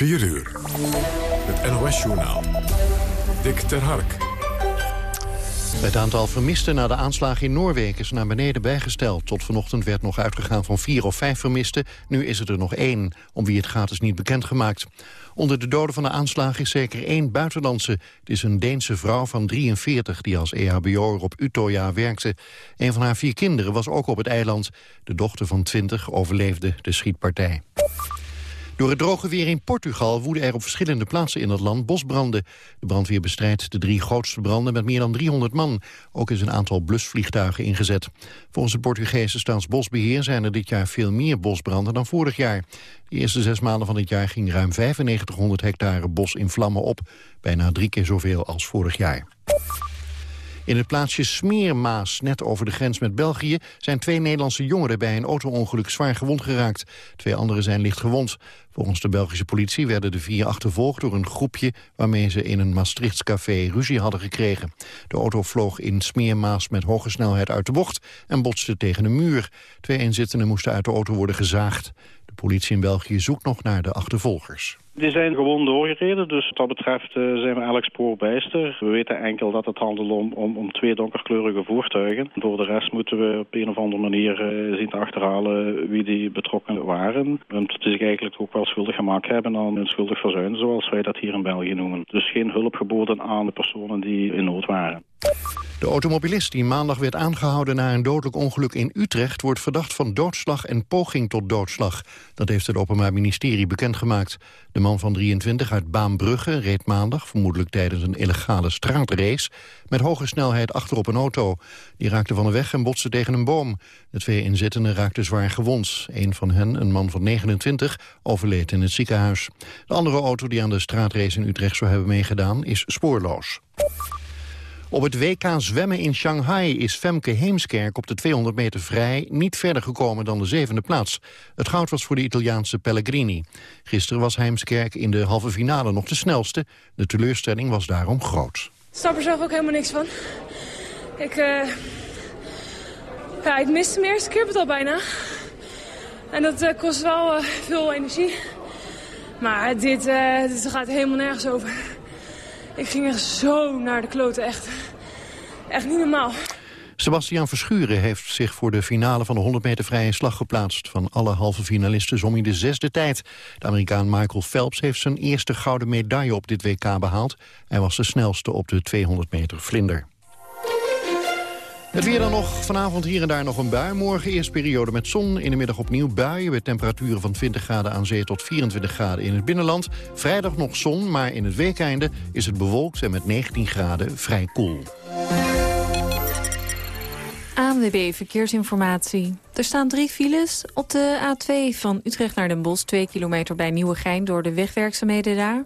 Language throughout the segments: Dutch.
4 uur. Het NOS-journaal. Dick ter Hark. Het aantal vermisten na de aanslag in Noorwegen is naar beneden bijgesteld. Tot vanochtend werd nog uitgegaan van vier of vijf vermisten. Nu is het er nog één. Om wie het gaat is niet bekendgemaakt. Onder de doden van de aanslag is zeker één buitenlandse. Het is een Deense vrouw van 43 die als EHBO'er op Utøya werkte. Een van haar vier kinderen was ook op het eiland. De dochter van 20 overleefde de schietpartij. Door het droge weer in Portugal woeden er op verschillende plaatsen in het land bosbranden. De brandweer bestrijdt de drie grootste branden met meer dan 300 man. Ook is een aantal blusvliegtuigen ingezet. Volgens het Portugese staatsbosbeheer zijn er dit jaar veel meer bosbranden dan vorig jaar. De eerste zes maanden van het jaar ging ruim 9500 hectare bos in vlammen op. Bijna drie keer zoveel als vorig jaar. In het plaatsje Smeermaas, net over de grens met België... zijn twee Nederlandse jongeren bij een auto-ongeluk zwaar gewond geraakt. Twee anderen zijn licht gewond. Volgens de Belgische politie werden de vier achtervolgd door een groepje... waarmee ze in een Maastrichts café ruzie hadden gekregen. De auto vloog in Smeermaas met hoge snelheid uit de bocht... en botste tegen een muur. Twee inzittenden moesten uit de auto worden gezaagd. De politie in België zoekt nog naar de achtervolgers. Die zijn gewoon doorgereden, dus wat dat betreft uh, zijn we elk spoor bijster. We weten enkel dat het handelt om, om, om, twee donkerkleurige voertuigen. Voor de rest moeten we op een of andere manier uh, zien te achterhalen wie die betrokken waren. En dat ze zich eigenlijk ook wel schuldig gemaakt hebben aan een schuldig verzuim, zoals wij dat hier in België noemen. Dus geen hulp geboden aan de personen die in nood waren. De automobilist die maandag werd aangehouden na een dodelijk ongeluk in Utrecht... wordt verdacht van doodslag en poging tot doodslag. Dat heeft het Openbaar Ministerie bekendgemaakt. De man van 23 uit Baanbrugge reed maandag, vermoedelijk tijdens een illegale straatrace... met hoge snelheid achterop een auto. Die raakte van de weg en botste tegen een boom. De twee inzittenden raakten zwaar gewond. Een van hen, een man van 29, overleed in het ziekenhuis. De andere auto die aan de straatrace in Utrecht zou hebben meegedaan... is spoorloos. Op het WK zwemmen in Shanghai is Femke Heemskerk op de 200 meter vrij niet verder gekomen dan de zevende plaats. Het goud was voor de Italiaanse Pellegrini. Gisteren was Heemskerk in de halve finale nog de snelste. De teleurstelling was daarom groot. Ik snap er zelf ook helemaal niks van. Ik, uh... ja, ik miste mijn eerste keer het al bijna. En dat uh, kost wel uh, veel energie. Maar dit, dit gaat helemaal nergens over. Ik ging echt zo naar de kloten, echt. Echt niet normaal. Sebastian Verschuren heeft zich voor de finale van de 100 meter vrije slag geplaatst. Van alle halve finalisten zom hij de zesde tijd. De Amerikaan Michael Phelps heeft zijn eerste gouden medaille op dit WK behaald. Hij was de snelste op de 200 meter vlinder. Het weer dan nog. Vanavond hier en daar nog een bui. Morgen eerst periode met zon. In de middag opnieuw buien met temperaturen van 20 graden aan zee tot 24 graden in het binnenland. Vrijdag nog zon, maar in het weekeinde is het bewolkt en met 19 graden vrij koel. ANWB Verkeersinformatie. Er staan drie files op de A2 van Utrecht naar Den Bosch. 2 kilometer bij Nieuwegein door de wegwerkzaamheden daar.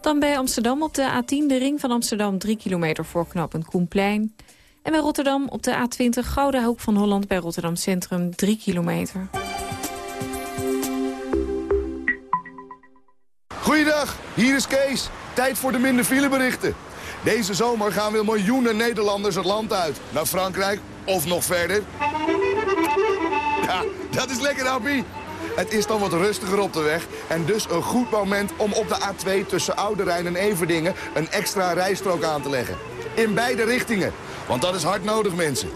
Dan bij Amsterdam op de A10 de ring van Amsterdam 3 kilometer voor knappend Koenplein. En bij Rotterdam op de A20 Gouden Hoek van Holland bij Rotterdam Centrum 3 kilometer. Goeiedag, hier is Kees. Tijd voor de minder fileberichten. Deze zomer gaan weer miljoenen Nederlanders het land uit. Naar Frankrijk of nog verder. Ja, dat is lekker, Appie. Het is dan wat rustiger op de weg en dus een goed moment om op de A2 tussen Oude Rijn en Everdingen een extra rijstrook aan te leggen. In beide richtingen. Want dat is hard nodig, mensen.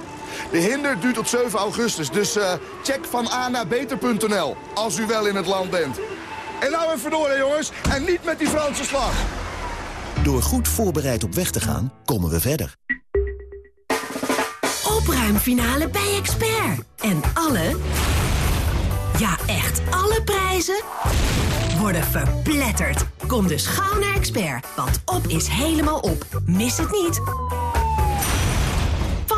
De hinder duurt tot 7 augustus, dus uh, check van A naar beter.nl als u wel in het land bent. En nou even door, hè, jongens. En niet met die Franse slag. Door goed voorbereid op weg te gaan, komen we verder. Opruimfinale bij Expert. En alle, ja echt alle prijzen worden verpletterd. Kom dus gauw naar Expert, want op is helemaal op. Mis het niet.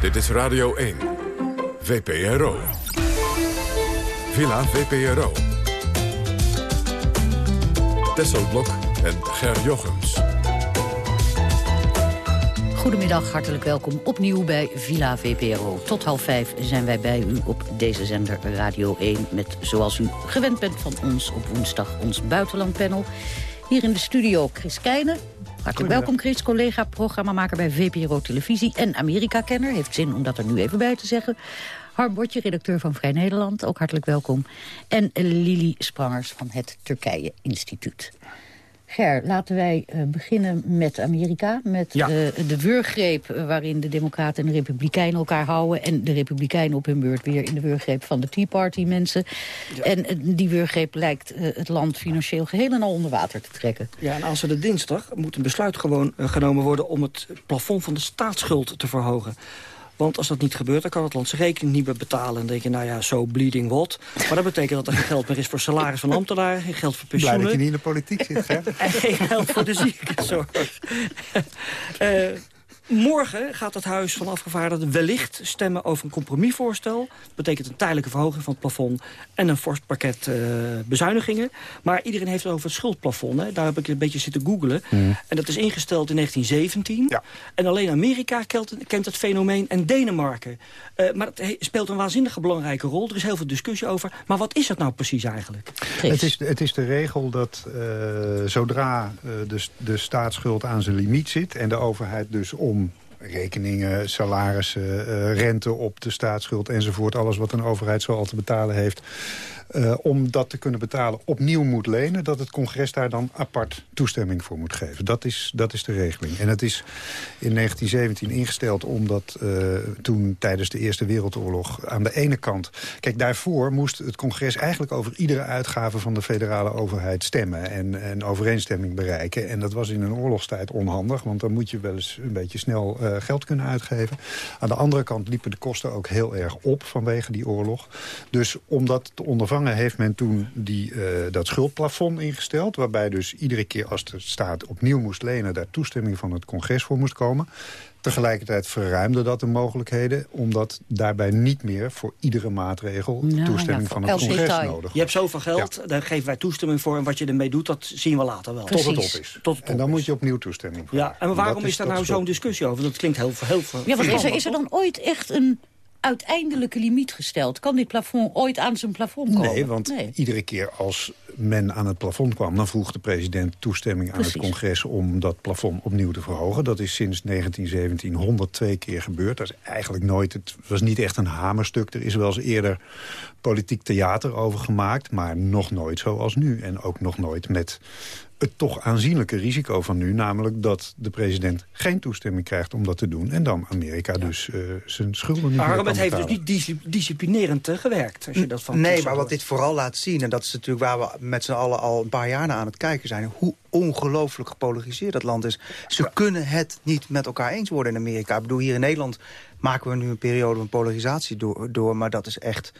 Dit is Radio 1. VPRO. Villa VPRO. Tesselblok en Ger Jochems. Goedemiddag, hartelijk welkom opnieuw bij Villa VPRO. Tot half vijf zijn wij bij u op deze zender Radio 1... met, zoals u gewend bent van ons op woensdag, ons buitenlandpanel. Hier in de studio Chris Keijnen. Hartelijk welkom Chris, collega, programmamaker bij VPRO Televisie... en Amerika-kenner, heeft zin om dat er nu even bij te zeggen. Harm Botje, redacteur van Vrij Nederland, ook hartelijk welkom. En Lili Sprangers van het Turkije Instituut. Ger, laten wij uh, beginnen met Amerika. Met Ja. uh, de wurggreep uh, waarin de Democraten en de Republikeinen elkaar houden. En de Republikeinen op hun beurt weer in de wurggreep van de Tea Party mensen. En uh, die wurggreep lijkt uh, het land financieel geheel en al onder water te trekken. Ja, en aanstaande dinsdag moet een besluit gewoon uh, genomen worden... om het plafond van de staatsschuld te verhogen. Want als dat niet gebeurt, dan kan het land zijn rekening niet meer betalen. En dan denk je, nou ja, zo bleeding what. Maar dat betekent dat er geen geld meer is voor salaris van ambtenaren... geen geld voor pensioenen. Blij dat je niet in de politiek zit, hè? en geen geld voor de ziekenzorg. uh, Morgen gaat het Huis van Afgevaardigden wellicht stemmen over een compromisvoorstel. Dat betekent een tijdelijke verhoging van het plafond en een fors pakket uh, bezuinigingen. Maar iedereen heeft het over het schuldplafond. Hè. Daar heb ik een beetje zitten googelen. Mm. En dat is ingesteld in 1917. Ja. En alleen Amerika kent, het fenomeen en Denemarken. Uh, maar het speelt een waanzinnige belangrijke rol. Er is heel veel discussie over. Maar wat is het nou precies eigenlijk? Het is, het is de regel dat uh, zodra de, de staatsschuld aan zijn limiet zit... en de overheid dus om rekeningen, salarissen, uh, rente op de staatsschuld enzovoort. Alles wat een overheid zo al te betalen heeft. Uh, om dat te kunnen betalen opnieuw moet lenen... dat het congres daar dan apart toestemming voor moet geven. Dat is, dat is de regeling. En het is in 1917 ingesteld omdat uh, toen tijdens de Eerste Wereldoorlog... aan de ene kant... Kijk, daarvoor moest het congres eigenlijk over iedere uitgave... van de federale overheid stemmen en, en overeenstemming bereiken. En dat was in een oorlogstijd onhandig... want dan moet je wel eens een beetje snel uh, geld kunnen uitgeven. Aan de andere kant liepen de kosten ook heel erg op vanwege die oorlog. Dus om dat te ondervangen heeft men toen die, uh, dat schuldplafond ingesteld... waarbij dus iedere keer als de staat opnieuw moest lenen... daar toestemming van het congres voor moest komen. Tegelijkertijd verruimde dat de mogelijkheden... omdat daarbij niet meer voor iedere maatregel Nou, toestemming ja, van het congres detail. nodig Je hebt zoveel geld, ja. daar geven wij toestemming voor... en wat je ermee doet, dat zien we later wel. Tot het op is. Tot het en dan moet je opnieuw toestemming. Ja, en waarom is, daar nou zo'n discussie over? Dat klinkt heel, heel Ja, want is er, is er dan ooit echt een uiteindelijke limiet gesteld? Kan dit plafond ooit aan zijn plafond komen? Nee, want Nee. iedere keer als men aan het plafond kwam... dan vroeg de president toestemming aan het congres... om dat plafond opnieuw te verhogen. Dat is sinds 1917 102 keer gebeurd. Dat is eigenlijk nooit... Het was niet echt een hamerstuk. Er is wel eens eerder politiek theater over gemaakt... maar nog nooit zoals nu. En ook nog nooit met het toch aanzienlijke risico van nu... namelijk dat de president geen toestemming krijgt om dat te doen... en dan Amerika dus uh, zijn schulden niet meer Maar kan het heeft dus niet disci- disciplinerend gewerkt. Als je dat van Nee, maar wat dit vooral laat zien... en dat is natuurlijk waar we met z'n allen al een paar jaar naar aan het kijken zijn... hoe ongelooflijk gepolariseerd dat land is. Ze kunnen het niet met elkaar eens worden in Amerika. Ik bedoel, hier in Nederland maken we nu een periode van polarisatie door... door maar dat is echt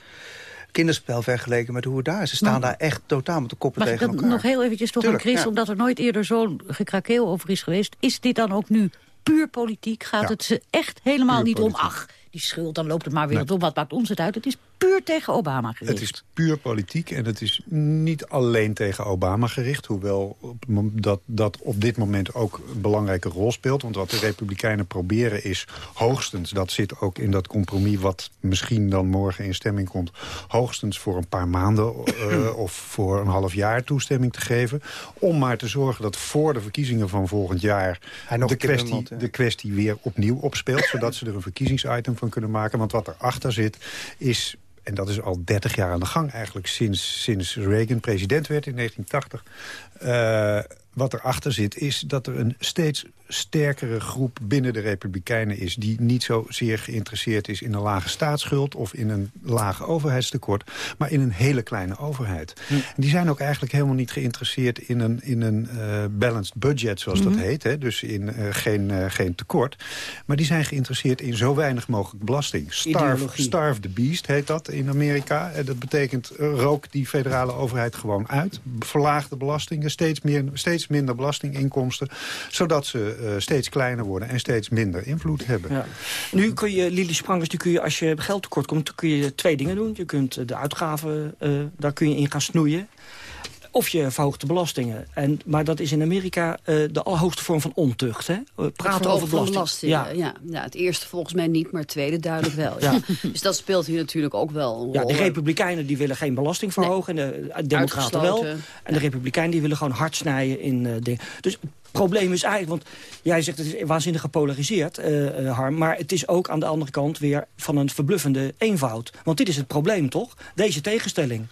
kinderspel vergeleken met hoe het daar is. Ze staan Maar- daar echt totaal met de koppen tegen elkaar. nog heel eventjes toch Tuurlijk, aan Chris, ja. omdat er nooit eerder zo'n gekrakeel over is geweest. Is dit dan ook nu puur politiek? Gaat Ja. het ze echt helemaal Puur niet om, ach, die schuld, dan loopt het maar weer Nee. op. Wat maakt ons het uit? Het is puur tegen Obama gericht. Het is puur politiek en het is niet alleen tegen Obama gericht. Hoewel dat, dat op dit moment ook een belangrijke rol speelt. Want wat de Republikeinen proberen is hoogstens... dat zit ook in dat compromis wat misschien dan morgen in stemming komt... hoogstens voor een paar maanden eh, of voor een half jaar toestemming te geven. Om maar te zorgen dat voor de verkiezingen van volgend jaar... Hij nog de kwestie, mond, ja. de kwestie weer opnieuw opspeelt. zodat ze er een verkiezingsitem van kunnen maken. Want wat erachter zit is en dat is al 30 jaar aan de gang eigenlijk... sinds, sinds Reagan president werd in 1980... wat erachter zit is dat er een steeds sterkere groep binnen de Republikeinen is... die niet zozeer geïnteresseerd is in een lage staatsschuld... of in een laag overheidstekort, maar in een hele kleine overheid. En die zijn ook eigenlijk helemaal niet geïnteresseerd in een, in een eh, balanced budget, zoals dat heet. Hè? Dus in eh, geen, eh, geen tekort. Maar die zijn geïnteresseerd in zo weinig mogelijk belasting. Starve, starve the beast heet dat in Amerika. En dat betekent rook die federale overheid gewoon uit. Verlaag de belastingen, steeds, meer, steeds minder belastinginkomsten... zodat ze uh, steeds kleiner worden en steeds minder invloed hebben. Nu kun je, Lili Sprangers, kun je, als je geld tekort komt... kun je twee dingen doen. Je kunt de uitgaven, uh, daar kun je in gaan snoeien. Of je verhoogt de belastingen. En, maar dat is in Amerika uh, de allerhoogste vorm van ontucht. Hè? Praten over belasting. belastingen. Ja. Ja. ja. het eerste volgens mij niet, maar het tweede duidelijk wel. Ja. dus dat speelt hier natuurlijk ook wel een Ja, de Republikeinen die willen geen belasting verhogen. Nee. En de Democraten wel. En de Republikeinen die willen gewoon hard snijden in uh, dingen. Dus het probleem is eigenlijk, want jij zegt het is waanzinnig gepolariseerd, uh, Harm. Maar het is ook aan de andere kant weer van een verbluffende eenvoud. Want dit is het probleem, toch? Deze tegenstelling.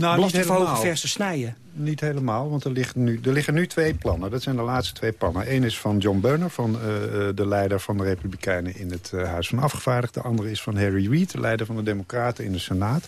Nou, Belastingverhogen versus snijden niet helemaal, want er liggen, nu, er liggen nu twee plannen. Dat zijn de laatste twee plannen. Eén is van John Boehner, van uh, de leider van de Republikeinen in het uh, Huis van Afgevaardigden. De andere is van Harry Reid, de leider van de Democraten in de Senaat.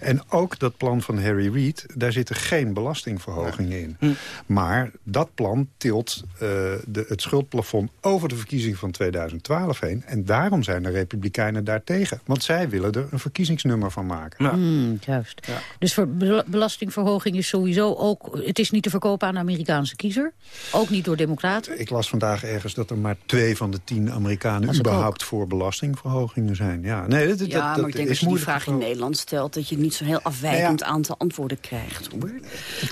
En ook dat plan van Harry Reid, daar zitten geen belastingverhogingen in. Hm. Maar dat plan tilt uh, de, het schuldplafond over de verkiezing van 2012 heen. En daarom zijn de Republikeinen daartegen. Want zij willen er een verkiezingsnummer van maken. Ja. Mm, juist. Ja. Dus voor belastingverhoging is sowieso ook, het is niet te verkopen aan de Amerikaanse kiezer. Ook niet door democraten. Ik las vandaag ergens dat er maar twee van de tien Amerikanen... überhaupt voor belastingverhogingen zijn. Ja, nee, dat, dat, ja maar ik denk als je die vraag in Nederland stelt... dat je niet zo'n heel afwijkend aantal antwoorden krijgt. Hoor.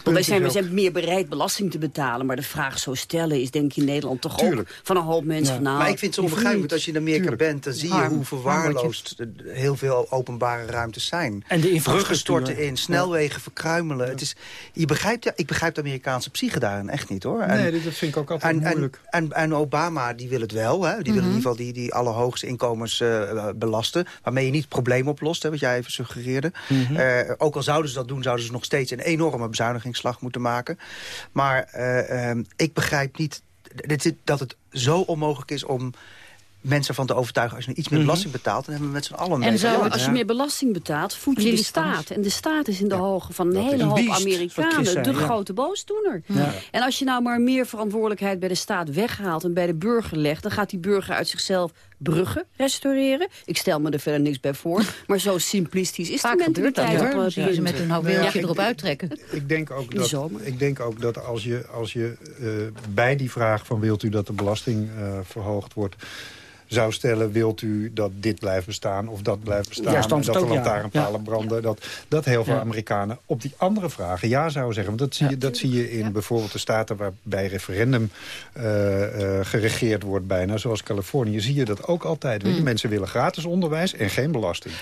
Want wij zijn, wij zijn meer bereid belasting te betalen... maar de vraag zo stellen is denk ik in Nederland toch ook van een hoop mensen... Van, nou, maar ik vind het onbegrijpelijk als je in Amerika bent... dan zie je hoe verwaarloosd heel veel openbare ruimtes zijn. En de Bruggen storten in, snelwegen verkruimelen. Het is, je ik begrijp de Amerikaanse psyche daarin echt niet, hoor. En, nee, dat vind ik ook altijd en, moeilijk. En, en, Obama, die wil het wel. Hè? Die wil in Mhm. ieder geval die, die allerhoogste inkomens uh, belasten. Waarmee je niet het probleem oplost, hè, wat jij even suggereerde. Mhm. uh, ook al zouden ze dat doen, zouden ze nog steeds een enorme bezuinigingsslag moeten maken. Maar uh, ik begrijp niet dat het zo onmogelijk is om mensen van te overtuigen... als je iets meer belasting betaalt, dan hebben we met z'n allen. En zo, als je meer belasting betaalt, voed je de staat. En de staat is in de hoge van een hele hoop Amerikanen de grote boosdoener. Ja. En als je nou maar meer verantwoordelijkheid bij de staat weghaalt... en bij de burger legt, dan gaat die burger uit zichzelf bruggen restaureren. Ik stel me er verder niks bij voor. Maar zo simplistisch is Vaak de mentaliteit. Dat, hoor. Ja. ze met hun houweeltje erop uittrekken. Ik denk ook dat, ik denk ook dat als je, als je uh, bij die vraag van wilt u dat de belasting uh, verhoogd wordt zou stellen... wilt u dat dit blijft bestaan of dat blijft bestaan... Ja, dat de ook, lantaarnpalen ja. branden. Dat, dat heel veel Amerikanen op die andere vragen ja zouden zeggen. Want dat zie je, dat zie je in bijvoorbeeld de staten... waarbij referendum uh, uh, geregeerd wordt bijna, zoals Californië... zie je dat ook altijd. Weet je, mensen willen gratis onderwijs en geen belasting.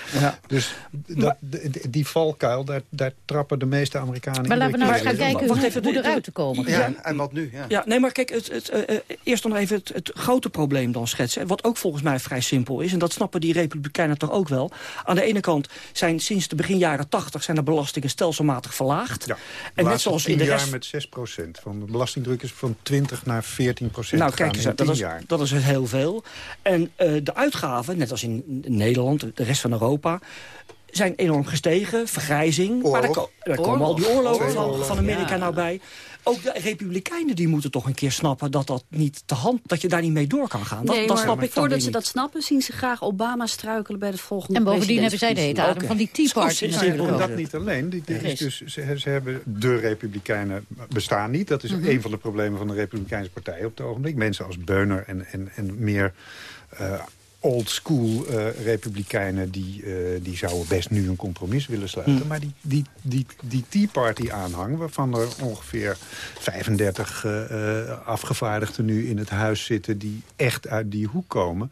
Dus dat, die, die valkuil, daar, daar trappen de meeste Amerikanen... Maar laten we nou eens gaan kijken hoe, even, hoe eruit te komen. Ja, en wat nu? Ja, ja nee, maar kijk, het, het, uh, eerst nog even het, het grote probleem dan schetsen. Wat ook volgens mij vrij simpel is. En dat snappen die republikeinen toch ook wel. Aan de ene kant zijn sinds de begin jaren 80 zijn de belastingen stelselmatig verlaagd. Ja, en net zoals in de rest... jaar met 6 procent. Van de belastingdruk is van 20 naar 14 procent Nou kijk eens, dat is, jaar. dat is heel veel. En uh, de uitgaven, net als in Nederland, de rest van Europa zijn enorm gestegen, vergrijzing. Oorlog. Maar daar, ko daar komen al die oorlogen van, van Amerika Ja. nou bij. Ook de republikeinen die moeten toch een keer snappen dat dat niet te hand, dat je daar niet mee door kan gaan. Dat, nee, dat maar snap ik voordat ze niet. dat snappen, zien ze graag Obama struikelen bij de volgende En bovendien hebben zij de hete adem Oké. van die Tea Party natuurlijk En ook. dat niet alleen. Die, die is dus, ze, ze hebben de Republikeinen bestaan niet. Dat is Mhm. een van de problemen van de Republikeinse partij op het ogenblik. Mensen als Beuner en, en, en meer uh, old school uh, Republikeinen... Die, uh, die zouden best nu een compromis willen sluiten. Mhm. Maar die, die, die, die Tea Party aanhang... waarvan er ongeveer 35 uh, afgevaardigden nu in het huis zitten... die echt uit die hoek komen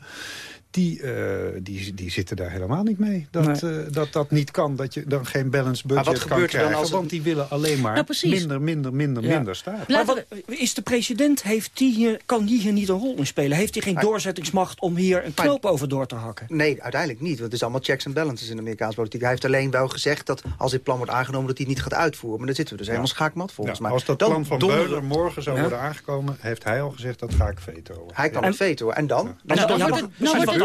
die, uh, die, die zitten daar helemaal niet mee. Dat, nee. uh, dat dat niet kan, dat je dan geen balanced budget wat kan krijgen. dan als het... Want die willen alleen maar nou, minder, minder, minder, ja. minder staat. Maar wat, is de president, heeft die hier, kan die hier niet een rol in spelen? Heeft hij geen doorzettingsmacht om hier een knoop maar, over door te hakken? Nee, uiteindelijk niet. Want het is allemaal checks en balances in de Amerikaanse politiek. Hij heeft alleen wel gezegd dat als dit plan wordt aangenomen... dat hij het niet gaat uitvoeren. Maar dan zitten we dus helemaal schaakmat volgens ja, mij. Als dat dan plan van Beuler morgen zou worden aangekomen... heeft hij al gezegd dat ga ik veto. Hij kan het veto. En dan? Nou, dan het, dan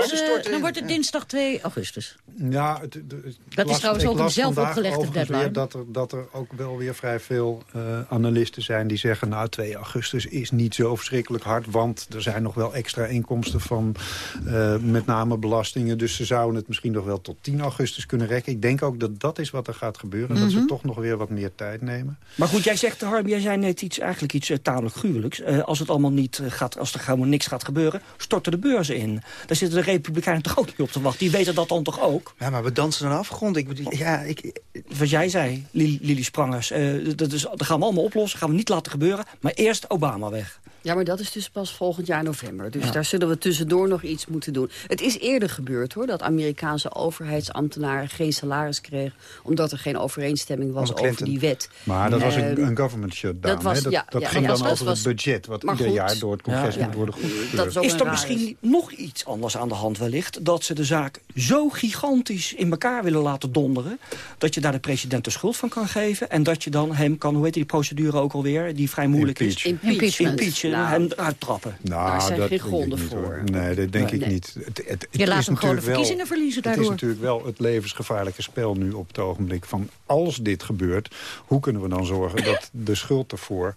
wordt het dinsdag 2 augustus. Ja, het, dat is trouwens ook een zelf opgelegde deadline. dat er, dat er ook wel weer vrij veel uh, analisten zijn die zeggen... nou, 2 augustus is niet zo verschrikkelijk hard... want er zijn nog wel extra inkomsten van uh, met name belastingen. Dus ze zouden het misschien nog wel tot 10 augustus kunnen rekken. Ik denk ook dat dat is wat er gaat gebeuren. Mm -hmm. Dat ze Mhm. toch nog weer wat meer tijd nemen. Maar goed, jij zegt, Harm, jij zei net iets, eigenlijk iets uh, tamelijk gruwelijks. Uh, als het allemaal niet gaat, als er gewoon niks gaat gebeuren... storten de beurzen in. Daar zitten de Republikeinen toch ook niet op te wachten. Die weten dat dan toch ook? Ja, maar we dansen de afgrond. Ik, ja, ik... Wat jij zei, Lili Sprangers, uh, dat, is, dat gaan we allemaal oplossen. gaan we niet laten gebeuren. Maar eerst Obama weg. Ja, maar dat is dus pas volgend jaar november. Dus ja. daar zullen we tussendoor nog iets moeten doen. Het is eerder gebeurd, hoor, dat Amerikaanse overheidsambtenaren geen salaris kregen... omdat er geen overeenstemming was over die wet. Maar dat was een, een government shutdown. Dat, was, dat, ja, dat ja, ging ja, dan over het budget... wat ieder goed, jaar door het congres moet worden goedgekeurd. Is er misschien is. nog iets anders aan de hand wellicht... dat ze de zaak zo gigantisch in elkaar willen laten donderen... dat je daar de president de schuld van kan geven... en dat je dan hem kan, hoe heet die procedure ook alweer... die vrij moeilijk Impeach. is... Impeachment. Nou. hem eruit trappen. Nou, Daar zijn dat geen gronden voor. Hoor. Nee, dat denk nee. ik niet. Het, het, het je laat hem gewoon de wel, verkiezingen verliezen daardoor. Het is natuurlijk wel het levensgevaarlijke spel nu op het ogenblik. Van als dit gebeurt, hoe kunnen we dan zorgen dat de schuld ervoor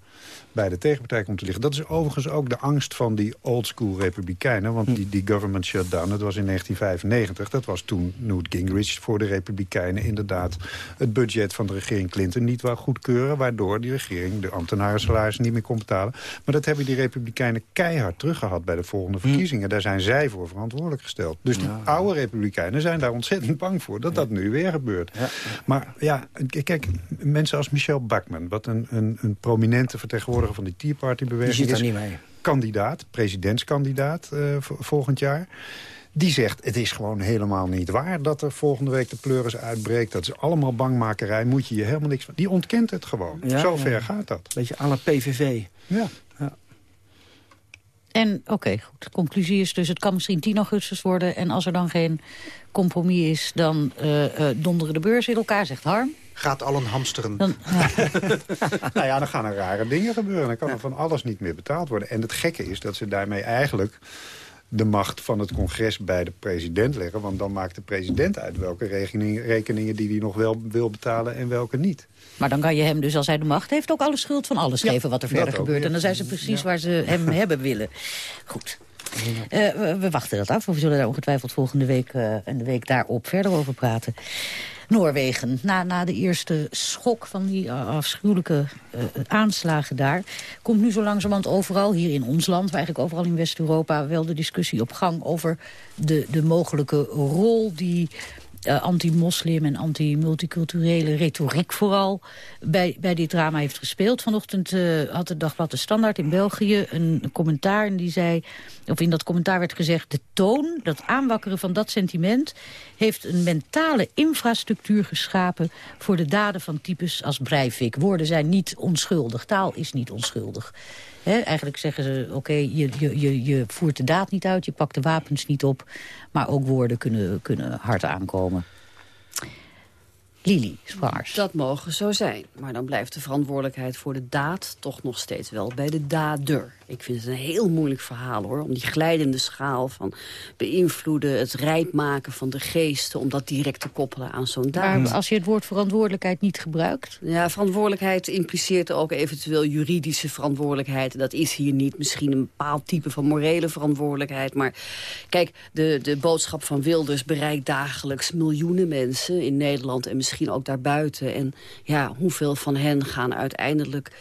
bij de tegenpartij komt te liggen. Dat is overigens ook de angst van die oldschool republikeinen. Want die, die government shutdown, dat was in 1995. Dat was toen Newt Gingrich voor de republikeinen inderdaad... het budget van de regering Clinton niet wou goedkeuren... waardoor die regering de ambtenaren salarissen niet meer kon betalen. Maar dat hebben die republikeinen keihard teruggehad bij de volgende verkiezingen. Daar zijn zij voor verantwoordelijk gesteld. Dus die oude republikeinen zijn daar ontzettend bang voor... dat dat nu weer gebeurt. Ja. Maar ja, kijk, mensen als Michelle Bachmann... wat een, een, een prominente vertegenwoordiger van die Tea Party-beweging is... niet mee. kandidaat, presidentskandidaat uh, volgend jaar... Die zegt, het is gewoon helemaal niet waar dat er volgende week de pleuris uitbreekt. Dat is allemaal bangmakerij, moet je je helemaal niks van... Die ontkent het gewoon. Ja, Zo ver ja. gaat dat. Beetje aan het PVV. Ja. ja. En oké, okay, goed. De conclusie is dus, het kan misschien 10 augustus worden... en als er dan geen compromis is, dan uh, uh, donderen de beurs in elkaar, zegt Harm. Gaat allen hamsteren. Dan, ja. nou ja, dan gaan er rare dingen gebeuren. Dan kan er van alles niet meer betaald worden. En het gekke is dat ze daarmee eigenlijk de macht van het congres bij de president leggen. Want dan maakt de president uit welke rekeningen, rekeningen die hij nog wel wil betalen en welke niet. Maar dan kan je hem dus, als hij de macht heeft, ook alle schuld van alles ja, geven wat er verder gebeurt. Ja. En dan zijn ze precies ja. waar ze hem hebben willen. Goed. Uh, we, we, wachten dat af. We zullen daar ongetwijfeld volgende week uh, en de week daarop verder over praten. Noorwegen, na, na de eerste schok van die uh, afschuwelijke uh, aanslagen daar... komt nu zo langzamerhand overal, hier in ons land... maar eigenlijk overal in West-Europa... wel de discussie op gang over de, de mogelijke rol die... Uh, anti-moslim en anti-multiculturele retoriek vooral bij, bij dit drama heeft gespeeld. Vanochtend uh, had het Dagblad de Standaard in België een, commentaar en die zei, of in dat commentaar werd gezegd, de toon, dat aanwakkeren van dat sentiment, heeft een mentale infrastructuur geschapen voor de daden van types als Breivik. Woorden zijn niet onschuldig, taal is niet onschuldig. Eigenlijk zeggen ze, oké, je, je, je, je voert de daad niet uit, je pakt de wapens niet op. Maar ook woorden kunnen, kunnen hard aankomen. Lili Spaars. Dat mogen zo zijn. Maar dan blijft de verantwoordelijkheid voor de daad toch nog steeds wel bij de dader. Ik vind het een heel moeilijk verhaal hoor. Om die glijdende schaal van beïnvloeden, het rijp maken van de geesten... om dat direct te koppelen aan zo'n daad. Maar als je het woord verantwoordelijkheid niet gebruikt? Ja, verantwoordelijkheid impliceert ook eventueel juridische verantwoordelijkheid. Dat is hier niet. Misschien een bepaald type van morele verantwoordelijkheid. Maar kijk, de, de boodschap van Wilders bereikt dagelijks miljoenen mensen in Nederland... en misschien ook daarbuiten. En ja, hoeveel van hen gaan uiteindelijk...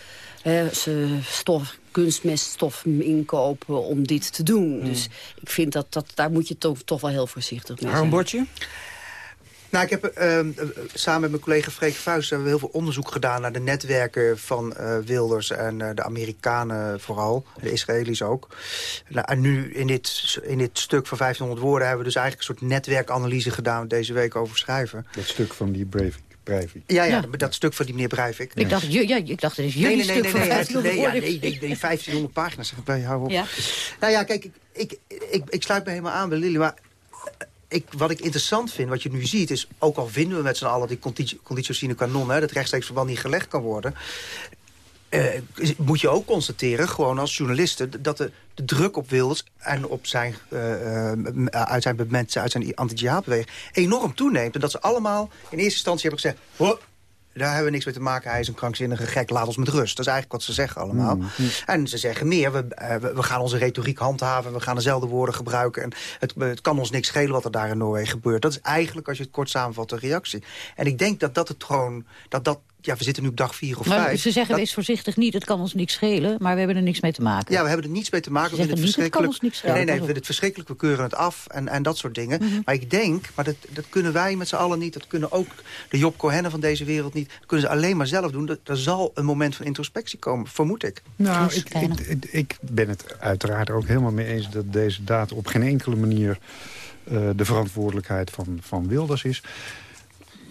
He, ze stof, kunstmeststof inkopen om dit te doen. Mm. Dus ik vind dat, dat daar moet je toch, toch wel heel voorzichtig mee zijn. een bordje? Nou, ik heb uh, samen met mijn collega Freek Vuist hebben we heel veel onderzoek gedaan naar de netwerken van uh, Wilders en uh, de Amerikanen vooral, de Israëli's ook. Nou, en nu in dit, in dit stuk van 1500 woorden hebben we dus eigenlijk een soort netwerkanalyse gedaan deze week over schrijven. Dat stuk van die Breivik. Breivik. Ja, ja, ja, dat stuk van die meneer Breivik. Ik dacht, ja, ik dacht het is jullie nee, nee, stuk nee, van 1500 nee, nee, nee, nee, 1500 pagina's. Zeg bij hou op. Ja. Nou ja, kijk, ik, ik, ik, ik sluit me helemaal aan bij Lili, maar ik, wat ik interessant vind, wat je nu ziet... is, ook al vinden we met z'n allen die conditie, conditie sine qua non... Hè, dat rechtstreeks verband niet gelegd kan worden... moet je ook constateren, gewoon als journalisten... dat de, de druk op Wilders en op zijn, uit zijn mensen, uit zijn anti-jihad-beweging... enorm toeneemt. En dat ze allemaal in eerste instantie hebben gezegd... Daar hebben we niks mee te maken. Hij is een krankzinnige gek. Laat ons met rust. Dat is eigenlijk wat ze zeggen allemaal. Mm, mm. En ze zeggen meer. We, we, we, gaan onze retoriek handhaven. We gaan dezelfde woorden gebruiken. En het, het, kan ons niks schelen wat er daar in Noorwegen gebeurt. Dat is eigenlijk, als je het kort samenvat, de reactie. En ik denk dat dat het gewoon... Dat dat ja, we zitten nu op dag vier of maar vijf. Ze zeggen, wees voorzichtig niet, het kan ons niks schelen... maar we hebben er niks mee te maken. Ja, we hebben er niets mee te maken. Ze zeggen het niet, het kan ons niks schelen. Nee, nee, we vinden het verschrikkelijk, we keuren het af en, en dat soort dingen. Mhm. Maar ik denk, maar dat, dat kunnen wij met z'n allen niet... dat kunnen ook de Job Cohennen van deze wereld niet... dat kunnen ze alleen maar zelf doen. Er zal een moment van introspectie komen, vermoed ik. Nou, ik, ik, ik, ben het uiteraard ook helemaal mee eens... dat deze data op geen enkele manier... Uh, de verantwoordelijkheid van, van Wilders is.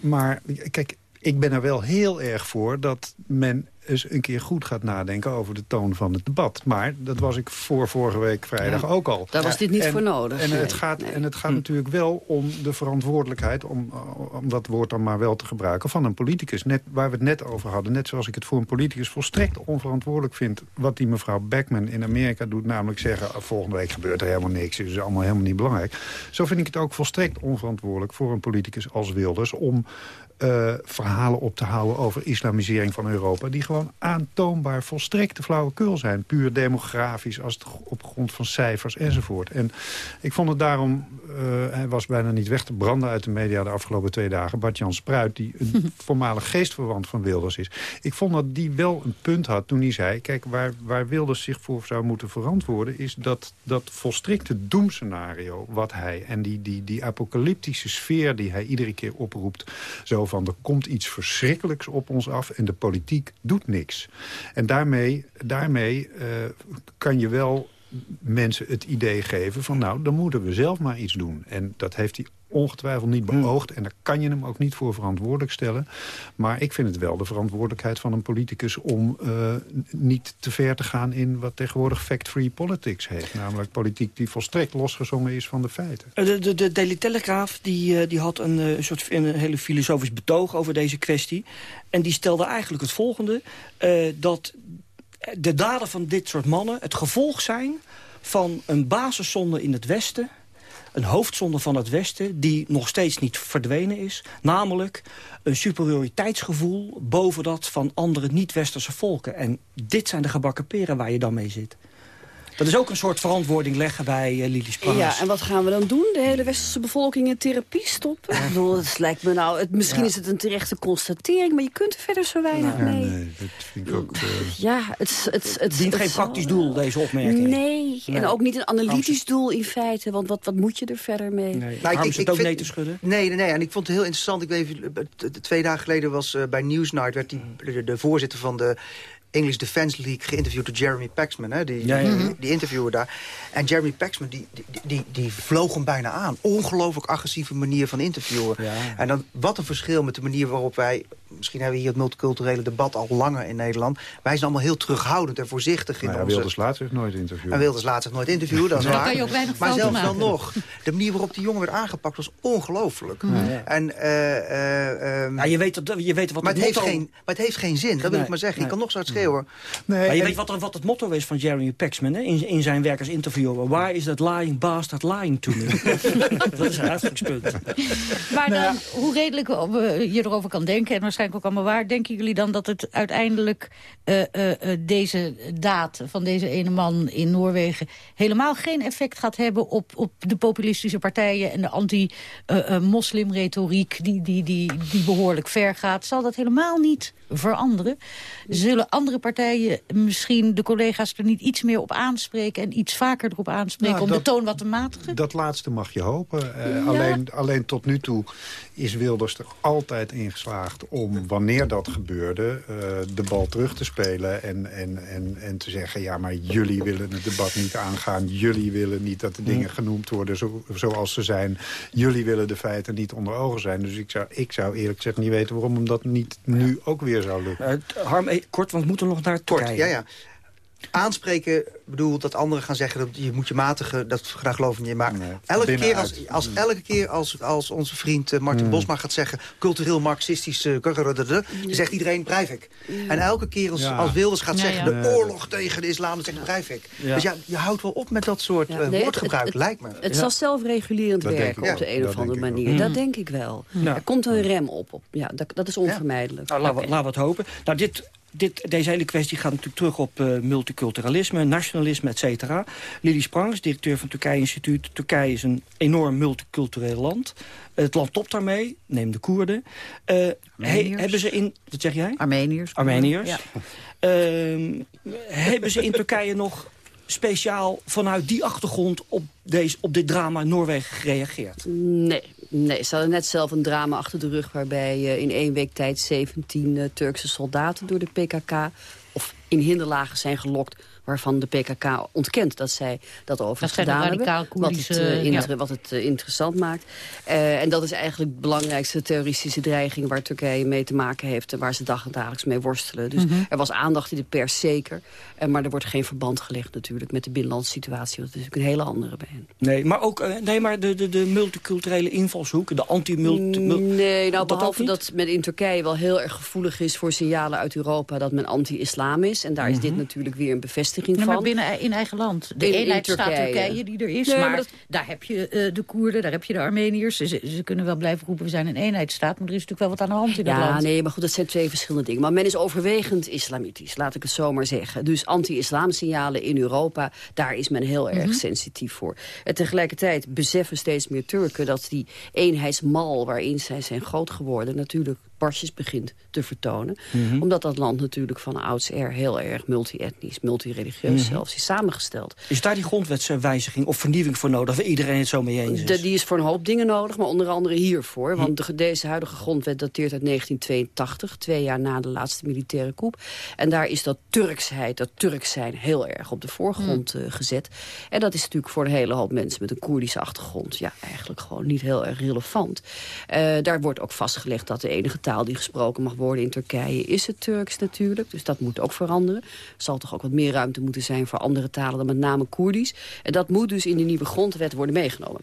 Maar kijk, ik ben er wel heel erg voor dat men eens een keer goed gaat nadenken over de toon van het debat. Maar dat was ik voor vorige week vrijdag ook al. Daar was dit niet voor nodig. En het gaat, en het gaat hm. natuurlijk wel om de verantwoordelijkheid... Om, om dat woord dan maar wel te gebruiken, van een politicus. Net waar we het net over hadden. Net zoals ik het voor een politicus volstrekt onverantwoordelijk vind... wat die mevrouw Beckman in Amerika doet. Namelijk zeggen, oh, volgende week gebeurt er helemaal niks. Het is allemaal helemaal niet belangrijk. Zo vind ik het ook volstrekt onverantwoordelijk voor een politicus als Wilders... om uh, verhalen op te houden over islamisering van Europa... die gewoon aantoonbaar volstrekte flauwekul zijn. Puur demografisch, als het op grond van cijfers enzovoort. En ik vond het daarom... Uh, hij was bijna niet weg te branden uit de media de afgelopen twee dagen. Bart-Jan Spruit, die een voormalig geestverwant van Wilders is. Ik vond dat die wel een punt had toen hij zei... kijk, waar, waar Wilders zich voor zou moeten verantwoorden... is dat, dat volstrekte doemscenario wat hij... en die, die, die apocalyptische sfeer die hij iedere keer oproept... zo van er komt iets verschrikkelijks op ons af en de politiek doet niks. En daarmee, daarmee uh, kan je wel mensen het idee geven van nou, dan moeten we zelf maar iets doen. En dat heeft hij ongetwijfeld niet hmm. beoogd. En daar kan je hem ook niet voor verantwoordelijk stellen. Maar ik vind het wel de verantwoordelijkheid van een politicus... om uh, niet te ver te gaan in wat tegenwoordig fact-free politics heet. Namelijk politiek die volstrekt losgezongen is van de feiten. Eh, de, de, de Daily Telegraaf die, uh, die had een, soort een hele filosofisch betoog over deze kwestie. En die stelde eigenlijk het volgende. dat de daden van dit soort mannen het gevolg zijn van een basiszonde in het Westen een hoofdzonde van het Westen... die nog steeds niet verdwenen is. Namelijk een superioriteitsgevoel boven dat van andere niet-westerse volken. En dit zijn de gebakken peren waar je dan mee zit. Dat is ook een soort verantwoording leggen bij uh, Lili. Ja, en wat gaan we dan doen? De hele westerse bevolking in therapie stoppen? Het lijkt me nou... Het, misschien is het een terechte constatering, maar je kunt er verder zo weinig mee. Nee, dat vind ik ook... Uh... Ja, het, het, het, dient geen praktisch doel, deze opmerking. Nee, en ook niet een analytisch doel in feite. Want wat, wat moet je er verder mee? Nee. Nou, ik, ik, het ook vind, nee te schudden? Nee, nee, nee, en ik vond het heel interessant. Ik weet, twee dagen geleden was uh, bij Newsnight... werd die, de, de voorzitter van de English Defense League geïnterviewd door Jeremy Paxman. Hè, die, die, die, interviewer daar. En Jeremy Paxman die, die, die, die vloog hem bijna aan. Ongelooflijk agressieve manier van interviewen. En dan, wat een verschil met de manier waarop wij misschien hebben we hier het multiculturele debat al langer in Nederland. Wij zijn allemaal heel terughoudend en voorzichtig. In nou ja, onze... Wilders laat zich nooit interviewen. En Wilders laat zich nooit interviewen, dat is waar. Kan je ook maar zelfs dan nog, de manier waarop die jongen werd aangepakt was ongelooflijk. En, uh, uh, ja, je, weet dat, je weet wat maar het, heeft geen, maar het heeft geen zin, dat wil ik maar zeggen. Ik kan nog zo schreeuwen. Nee, maar je weet wat, er, wat het motto is van Jeremy Paxman hè? In, in zijn werk als interviewer. Why is that lying bastard lying to me? dat is een uitgangspunt. Maar nou dan, hoe redelijk je erover kan denken... en waarschijnlijk ook allemaal waar denken jullie dan dat het uiteindelijk uh, uh, deze daad van deze ene man in Noorwegen helemaal geen effect gaat hebben op, op de populistische partijen en de anti-moslimretoriek die, die, die, die behoorlijk ver gaat? Zal dat helemaal niet veranderen? Zullen andere partijen misschien de collega's er niet iets meer op aanspreken en iets vaker erop aanspreken nou, om de toon wat te matigen? Dat laatste mag je hopen. Alleen, alleen tot nu toe is Wilders er altijd ingeslaagd om, wanneer dat gebeurde, uh, de bal terug te spelen en, en, en, en te zeggen, ja, maar jullie willen het debat niet aangaan, jullie willen niet dat de dingen genoemd worden zo, zoals ze zijn, jullie willen de feiten niet onder ogen zijn. Dus ik zou, ik zou eerlijk gezegd niet weten waarom hem dat niet nu ook weer zou lukken. Uh, Harm, kort, want we moeten nog naar Turkije. Kort, ja, ja. Aanspreken bedoel dat anderen gaan zeggen... dat je moet je matigen, dat graag geloof ik niet. Maar elke, keer als, als, mm. elke keer als, als onze vriend uh, Martin mm. Bosma gaat zeggen... cultureel marxistisch, uh, dan zegt iedereen Breivik. En elke keer als, als Wilders gaat zeggen... de oorlog tegen de islam, dan zegt Breivik. Dus ja, je houdt wel op met dat soort uh, woordgebruik, lijkt me. Het zal zelfregulerend werken op de een of andere manier. Dat denk ik wel. Er komt een rem op. op. Ja, dat, dat is onvermijdelijk. Nou, laten we het hopen. Nou, dit dit, deze hele kwestie gaat natuurlijk terug op uh, multiculturalisme, nationalisme, et cetera. Lili Sprangers, directeur van Turkije Instituut. Turkije is een enorm multicultureel land. Het land topt daarmee, neem de Koerden. Uh, hebben ze in... Wat zeg jij? Armeniërs. Armeniërs. Ja. Uh, hebben ze in Turkije nog speciaal vanuit die achtergrond op, deze, op dit drama Noorwegen gereageerd? Nee, nee, ze hadden net zelf een drama achter de rug... waarbij uh, in één week tijd 17 uh, Turkse soldaten door de PKK... of in hinderlagen zijn gelokt waarvan de PKK ontkent dat zij dat over gedaan hebben. Wat het, uh, wat het uh, interessant maakt. Uh, en dat is eigenlijk de belangrijkste terroristische dreiging... waar Turkije mee te maken heeft en waar ze dag en dagelijks mee worstelen. Dus mm -hmm. er was aandacht in de pers zeker. maar er wordt geen verband gelegd natuurlijk met de binnenlandse situatie. Dat is natuurlijk een hele andere bij hen. Nee, maar ook nee, maar de, de, de multiculturele invalshoek, de anti-multi... Nee, nou, behalve dat, men in Turkije wel heel erg gevoelig is voor signalen uit Europa... dat men anti-islam is. En daar is dit mhm. natuurlijk weer een bevestiging bevestiging van. maar binnen in eigen land. De in, eenheidsstaat Turkije. Turkije die er is. Nee, maar, maar dat... daar heb je uh, de Koerden, daar heb je de Armeniërs. Ze, ze, kunnen wel blijven roepen, we zijn een eenheidsstaat. Maar er is natuurlijk wel wat aan de hand in ja, dat land. Ja, nee, maar goed, dat zijn twee verschillende dingen. Maar men is overwegend islamitisch, laat ik het zo maar zeggen. Dus anti-islamsignalen in Europa, daar is men heel erg mm -hmm. sensitief voor. En tegelijkertijd beseffen steeds meer Turken dat die eenheidsmal waarin zij zijn groot geworden... natuurlijk barstjes begint te vertonen. Mhm. Omdat dat land natuurlijk van oudsher heel erg multi-etnisch, multireligieus mm zelfs is samengesteld. Is daar die grondwetswijziging of vernieuwing voor nodig? Waar iedereen het zo mee eens is? De, die is voor een hoop dingen nodig, maar onder andere hiervoor. Want de, deze huidige grondwet dateert uit 1982, twee jaar na de laatste militaire coup. En daar is dat Turksheid, dat Turks zijn, heel erg op de voorgrond uh, gezet. En dat is natuurlijk voor een hele hoop mensen met een Koerdische achtergrond... ja, eigenlijk gewoon niet heel erg relevant. Uh, daar wordt ook vastgelegd dat de enige taal taal die gesproken mag worden in Turkije is het Turks natuurlijk. Dus dat moet ook veranderen. Er zal toch ook wat meer ruimte moeten zijn voor andere talen dan met name Koerdisch. En dat moet dus in de nieuwe grondwet worden meegenomen.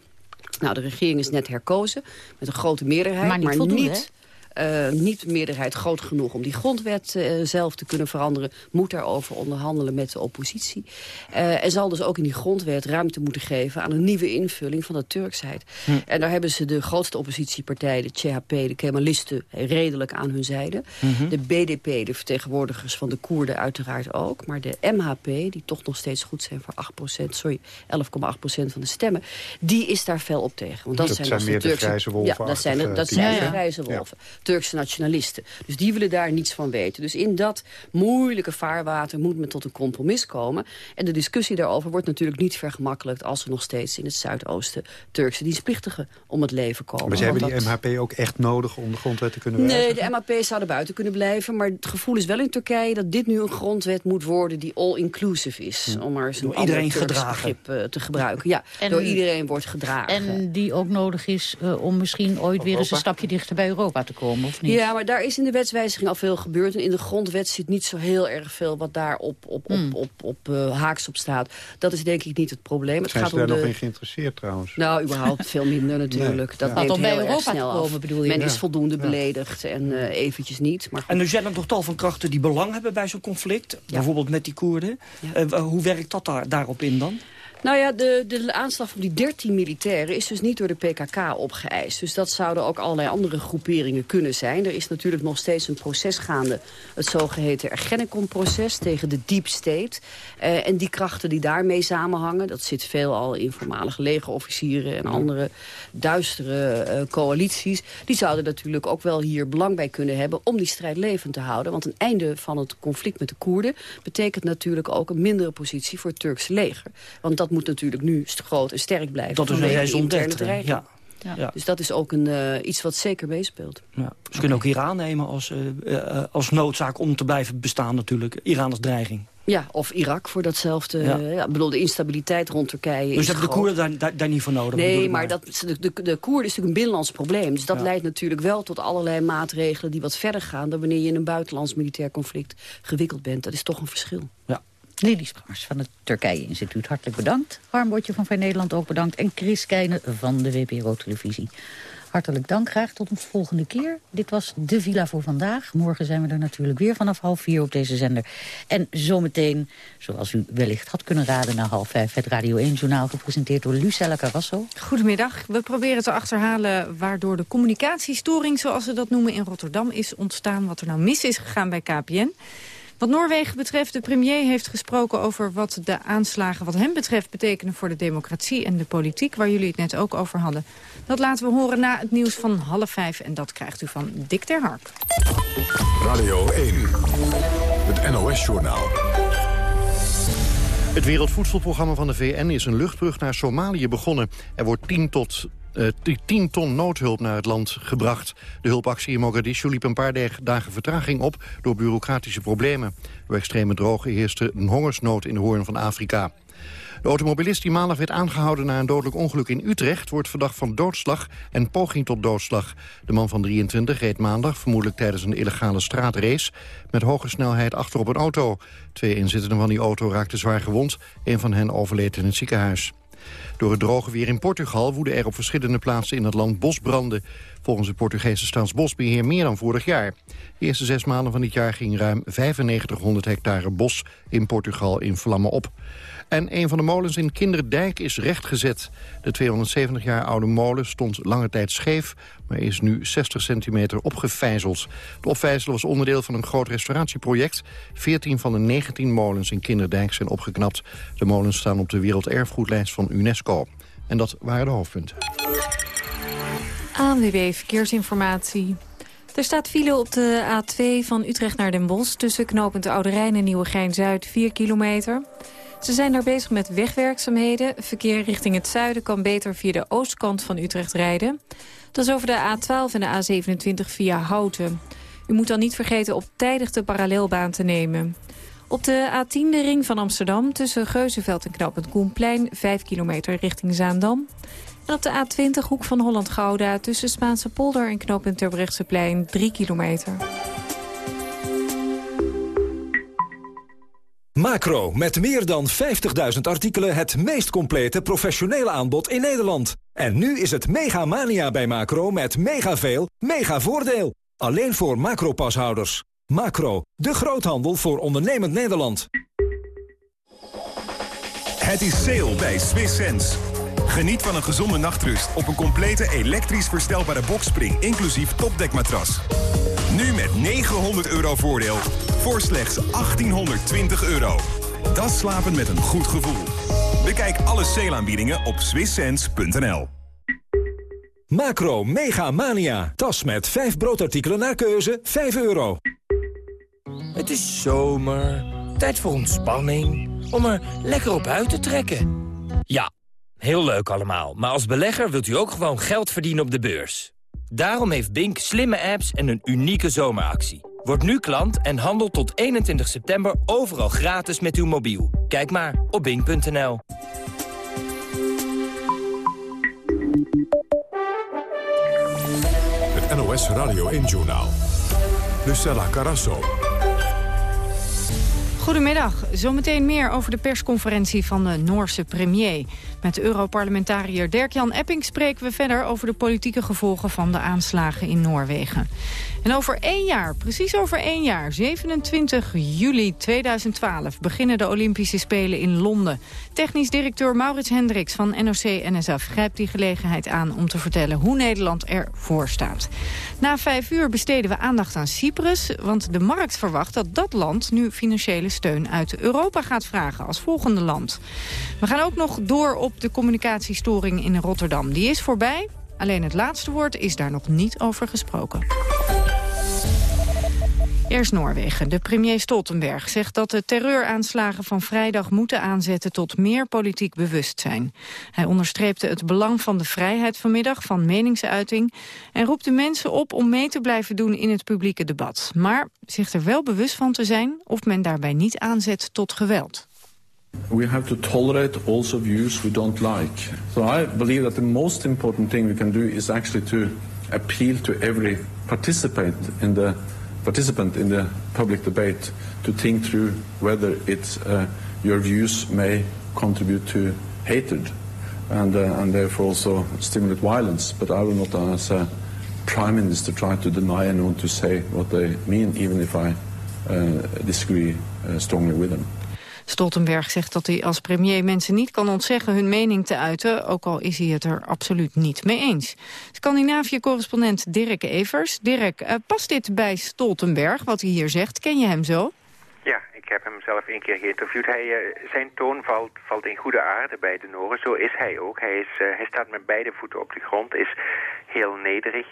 Nou, de regering is net herkozen met een grote meerderheid. Maar niet, maar voldoende, niet uh, niet meerderheid groot genoeg om die grondwet uh, zelf te kunnen veranderen... moet daarover onderhandelen met de oppositie. Uh, en zal dus ook in die grondwet ruimte moeten geven... aan een nieuwe invulling van de Turksheid. Hm. En daar hebben ze de grootste oppositiepartij, de CHP, de Kemalisten... redelijk aan hun zijde. -hmm. De BDP, de vertegenwoordigers van de Koerden uiteraard ook. Maar de MHP, die toch nog steeds goed zijn voor 8% sorry, 11,8% van de stemmen... die is daar fel op tegen. Want dat, dat zijn, zijn meer de Turkse, grijze wolven. Ja, dat zijn, dat zijn de grijze wolven. Ja. Turkse nationalisten. Dus die willen daar niets van weten. Dus in dat moeilijke vaarwater moet men tot een compromis komen. En de discussie daarover wordt natuurlijk niet vergemakkelijkt... als er nog steeds in het zuidoosten Turkse dienstplichtigen om het leven komen. Maar ze hebben die MHP ook echt nodig om de grondwet te kunnen wijzigen? Nee, de MHP zou er buiten kunnen blijven. Maar het gevoel is wel in Turkije dat dit nu een grondwet moet worden... die all-inclusive is, om maar eens een iedereen gedragen. begrip uh, te gebruiken. Ja, en, door iedereen wordt gedragen. En die ook nodig is uh, om misschien ooit weer eens een stapje dichter bij Europa te komen, of niet? Ja, maar daar is in de wetswijziging al veel gebeurd. En in de grondwet zit niet zo heel erg veel wat daar op, op, op, hmm. op, op, uh, haaks op staat. Dat is denk ik niet het probleem. Het Zijn gaat ze daar om nog in geïnteresseerd trouwend? Nou, überhaupt veel minder natuurlijk. Dat ja. neemt heel erg snel af. Komen, bedoel je? Men is voldoende beledigd en uh, eventjes niet. Maar en er zijn er toch tal van krachten die belang hebben bij zo'n conflict. Bijvoorbeeld met die Koerden. Uh, hoe werkt dat daar, daarop in dan? Nou ja, de, de aanslag van die 13 militairen is dus niet door de PKK opgeëist. Dus dat zouden ook allerlei andere groeperingen kunnen zijn. Er is natuurlijk nog steeds een proces gaande. Het zogeheten Ergenekon-proces tegen de Deep State. Uh, en die krachten die daarmee samenhangen... dat zit veelal in voormalige legerofficieren... en andere duistere uh, coalities... die zouden natuurlijk ook wel hier belang bij kunnen hebben... om die strijd levend te houden. Want een einde van het conflict met de Koerden... betekent natuurlijk ook een mindere positie voor het Turkse leger. Want dat moet natuurlijk nu groot en sterk blijven. Dat is een raison d'être, ja. Ja. Dus dat is ook een, uh, iets wat zeker meespeelt. Ja. Ze kunnen ook Iran nemen als, uh, uh, als noodzaak om te blijven bestaan natuurlijk. Iran als dreiging. Ja, of Irak voor datzelfde. Ja. bedoel, de instabiliteit rond Turkije Dus hebben de Koerden daar, daar, daar, niet voor nodig? Nee, maar, dat, de, de, de Koerden is natuurlijk een binnenlands probleem. Dus dat ja. leidt natuurlijk wel tot allerlei maatregelen die wat verder gaan... dan wanneer je in een buitenlands militair conflict gewikkeld bent. Dat is toch een verschil. Ja. Lili Sprangers van het Turkije-instituut, hartelijk bedankt. Harm van Vrij Nederland ook bedankt. En Chris Keijnen van de WPRO-televisie. Hartelijk dank, graag tot een volgende keer. Dit was De Villa voor vandaag. Morgen zijn we er natuurlijk weer vanaf half vier op deze zender. En zometeen, zoals u wellicht had kunnen raden... na half vijf het Radio 1-journaal gepresenteerd door Lucella Carrasso. Goedemiddag. We proberen te achterhalen waardoor de communicatiestoring... zoals ze dat noemen in Rotterdam is ontstaan. Wat er nou mis is gegaan bij KPN. Wat Noorwegen betreft, de premier heeft gesproken over wat de aanslagen wat hem betreft betekenen voor de democratie en de politiek, waar jullie het net ook over hadden. Dat laten we horen na het nieuws van half vijf en dat krijgt u van Dick ter Hark. Radio 1, het NOS-journaal. Het Wereldvoedselprogramma van de VN is een luchtbrug naar Somalië begonnen. Er wordt 10 tot uh, eh, 10 ton noodhulp naar het land gebracht. De hulpactie in Mogadishu liep een paar dagen vertraging op... door bureaucratische problemen. Door extreme droge heerste een hongersnood in de hoorn van Afrika. De automobilist die maandag werd aangehouden na een dodelijk ongeluk in Utrecht... wordt verdacht van doodslag en poging tot doodslag. De man van 23 reed maandag, vermoedelijk tijdens een illegale straatrace... met hoge snelheid achter op een auto. Twee inzittenden van die auto raakten zwaar gewond. Een van hen overleed in het ziekenhuis. Door het droge weer in Portugal woeden er op verschillende plaatsen in het land bosbranden. Volgens het Portugese staatsbosbeheer meer dan vorig jaar. De eerste zes maanden van dit jaar ging ruim 9500 hectare bos in Portugal in vlammen op. En een van de molens in Kinderdijk is rechtgezet. De 270 jaar oude molen stond lange tijd scheef... maar is nu 60 centimeter opgevijzeld. Het opvijzelen was onderdeel van een groot restauratieproject. 14 van de 19 molens in Kinderdijk zijn opgeknapt. De molens staan op de werelderfgoedlijst van UNESCO. En dat waren de hoofdpunten. ANWB Verkeersinformatie. Er staat file op de A2 van Utrecht naar Den Bosch... tussen knooppunt Oude Rijn en Nieuwegein-Zuid, 4 kilometer. Ze zijn daar bezig met wegwerkzaamheden. Verkeer richting het zuiden kan beter via de oostkant van Utrecht rijden. Dat is over de A12 en de A27 via Houten. U moet dan niet vergeten op tijdig de parallelbaan te nemen. Op de A10 de ring van Amsterdam tussen Geuzenveld en Knoopend Koenplein... 5 kilometer richting Zaandam. En op de A20 hoek van Holland-Gouda tussen Spaanse polder en Knoopend Terbrechtseplein 3 kilometer. Macro, met meer dan 50.000 artikelen het meest complete professionele aanbod in Nederland. En nu is het mega mania bij Macro met mega veel, mega voordeel. Alleen voor Macro-pashouders. Macro, de groothandel voor ondernemend Nederland. Het is sale bij Swiss Sense. Geniet van een gezonde nachtrust op een complete elektrisch verstelbare boxspring... inclusief topdekmatras. Nu met 900 euro voordeel voor slechts 1820 euro. Dat slapen met een goed gevoel. Bekijk alle sale op swisssense.nl. Macro Mega Mania. Tas met 5 broodartikelen naar keuze, 5 euro. Het is zomer, tijd voor ontspanning, om er lekker op uit te trekken. Ja, heel leuk allemaal, maar als belegger wilt u ook gewoon geld verdienen op de beurs. Daarom heeft Bink slimme apps en een unieke zomeractie. Word nu klant en handel tot 21 september overal gratis met uw mobiel. Kijk maar op bink.nl. Het NOS Radio 1 Journaal. Lucella Carasso. Goedemiddag. Zometeen meer over de persconferentie van de Noorse premier. Met Europarlementariër Dirk-Jan Epping spreken we verder over de politieke gevolgen van de aanslagen in Noorwegen. En over één jaar, precies over één jaar, 27 juli 2012... beginnen de Olympische Spelen in Londen. Technisch directeur Maurits Hendricks van NOC-NSF grijpt die gelegenheid aan... om te vertellen hoe Nederland ervoor staat. Na vijf uur besteden we aandacht aan Cyprus... want de markt verwacht dat dat land nu financiële steun uit Europa gaat vragen... als volgende land. We gaan ook nog door op de communicatiestoring in Rotterdam. Die is voorbij, alleen het laatste woord is daar nog niet over gesproken. Eerst Noorwegen. De premier Stoltenberg zegt dat de terreuraanslagen van vrijdag moeten aanzetten tot meer politiek bewustzijn. Hij onderstreepte het belang van de vrijheid vanmiddag van meningsuiting en roept de mensen op om mee te blijven doen in het publieke debat. Maar zich er wel bewust van te zijn of men daarbij niet aanzet tot geweld. We have to tolerate also views we don't like. So I believe that the most important thing we can do is actually to appeal to every participant in the participant in the public debate to think through whether it's uh, your views may contribute to hatred and, uh, and therefore also stimulate violence. But I will not, as a prime minister, try to deny anyone to say what they mean, even if I uh, disagree uh, strongly with them. Stoltenberg zegt dat hij als premier mensen niet kan ontzeggen hun mening te uiten, ook al is hij het er absoluut niet mee eens. Scandinavië-correspondent Dirk Evers. Dirk, uh, past dit bij Stoltenberg, wat hij hier zegt? Ken je hem zo? Ja, ik heb hem zelf een keer geïnterviewd. Hij, uh, zijn toon valt, valt in goede aarde bij de Noren. Zo is hij ook. Hij, is, uh, hij staat met beide voeten op de grond, is heel nederig.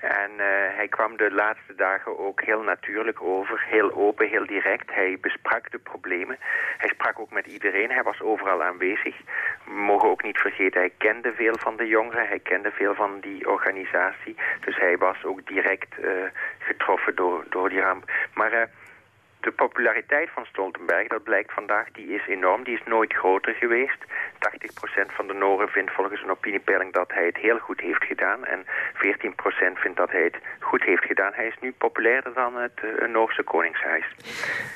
En uh, hij kwam de laatste dagen ook heel natuurlijk over, heel open, heel direct. Hij besprak de problemen. Hij sprak ook met iedereen, hij was overal aanwezig. We mogen ook niet vergeten, hij kende veel van de jongeren, hij kende veel van die organisatie. Dus hij was ook direct uh, getroffen door, door die ramp. Maar... Uh, de populariteit van Stoltenberg, dat blijkt vandaag, die is enorm. Die is nooit groter geweest. 80% van de Noren vindt volgens een opiniepeiling dat hij het heel goed heeft gedaan. En 14% vindt dat hij het goed heeft gedaan. Hij is nu populairder dan het uh, Noorse Koningshuis.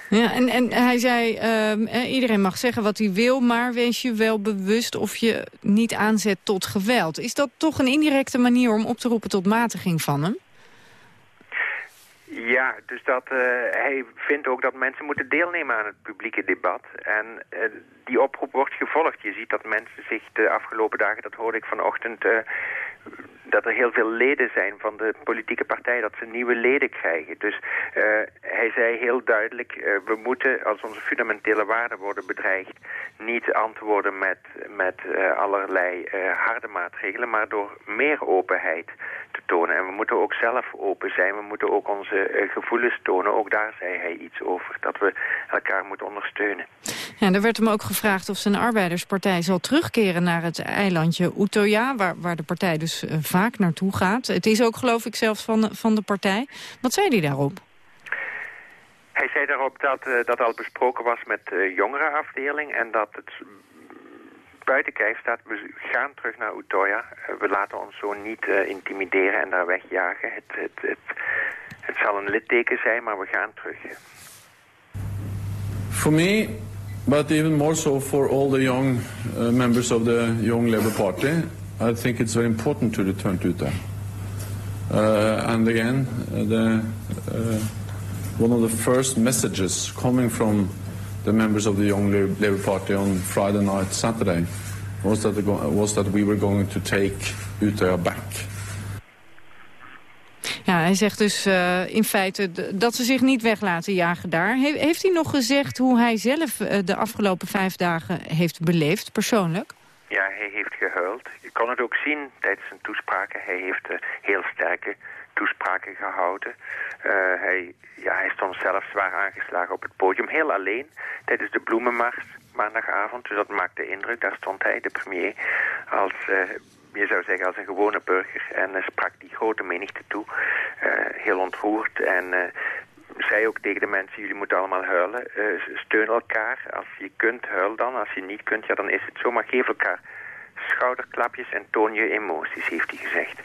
Ja, en, en hij zei, uh, iedereen mag zeggen wat hij wil... maar wees je wel bewust of je niet aanzet tot geweld. Is dat toch een indirecte manier om op te roepen tot matiging van hem? Ja, dus dat, uh, hij vindt ook dat mensen moeten deelnemen aan het publieke debat. En uh, die oproep wordt gevolgd. Je ziet dat mensen zich de afgelopen dagen, dat hoorde ik vanochtend... Uh, dat er heel veel leden zijn van de politieke partij, dat ze nieuwe leden krijgen. Dus uh, hij zei heel duidelijk, uh, we moeten als onze fundamentele waarden worden bedreigd, niet antwoorden met, met uh, allerlei harde maatregelen, maar door meer openheid te tonen. En we moeten ook zelf open zijn, we moeten ook onze gevoelens tonen. Ook daar zei hij iets over, dat we elkaar moeten ondersteunen. Ja, er werd hem ook gevraagd of zijn arbeiderspartij zal terugkeren naar het eilandje Utoya, waar, waar de partij dus vaak naartoe gaat. Het is ook geloof ik zelfs van, van de partij. Wat zei hij daarop? Hij zei daarop dat uh, dat al besproken was met de jongerenafdeling en dat het buiten kijf staat, we gaan terug naar Utoya. Uh, we laten ons zo niet uh, intimideren en daar wegjagen. Het, het, het, het zal een litteken zijn, maar we gaan terug. For me, but even more so for all the young uh, members of the Young Labour Party, I think it's very important to return to Utah. Uh, and again, uh, the, uh, one of the first messages coming from the members of the Young Labour Party on Friday night, Saturday, was that, was that we were going to take Utah back. Ja, hij zegt dus uh, in feite dat ze zich niet weg laten jagen daar. He heeft hij nog gezegd hoe hij zelf uh, de afgelopen vijf dagen heeft beleefd, persoonlijk? Ja, hij heeft gehuild. Je kon het ook zien tijdens zijn toespraken. Hij heeft uh, heel sterke toespraken gehouden. Hij, ja, hij stond zelf zwaar aangeslagen op het podium, heel alleen, tijdens de bloemenmars maandagavond. Dus dat maakte indruk. Daar stond hij, de premier, als... Je zou zeggen als een gewone burger en uh, sprak die grote menigte toe. heel ontroerd en zei ook tegen de mensen, jullie moeten allemaal huilen. Steun elkaar. Als je kunt, huil dan. Als je niet kunt, ja, dan is het zo. Maar geef elkaar schouderklapjes en toon je emoties, heeft hij gezegd.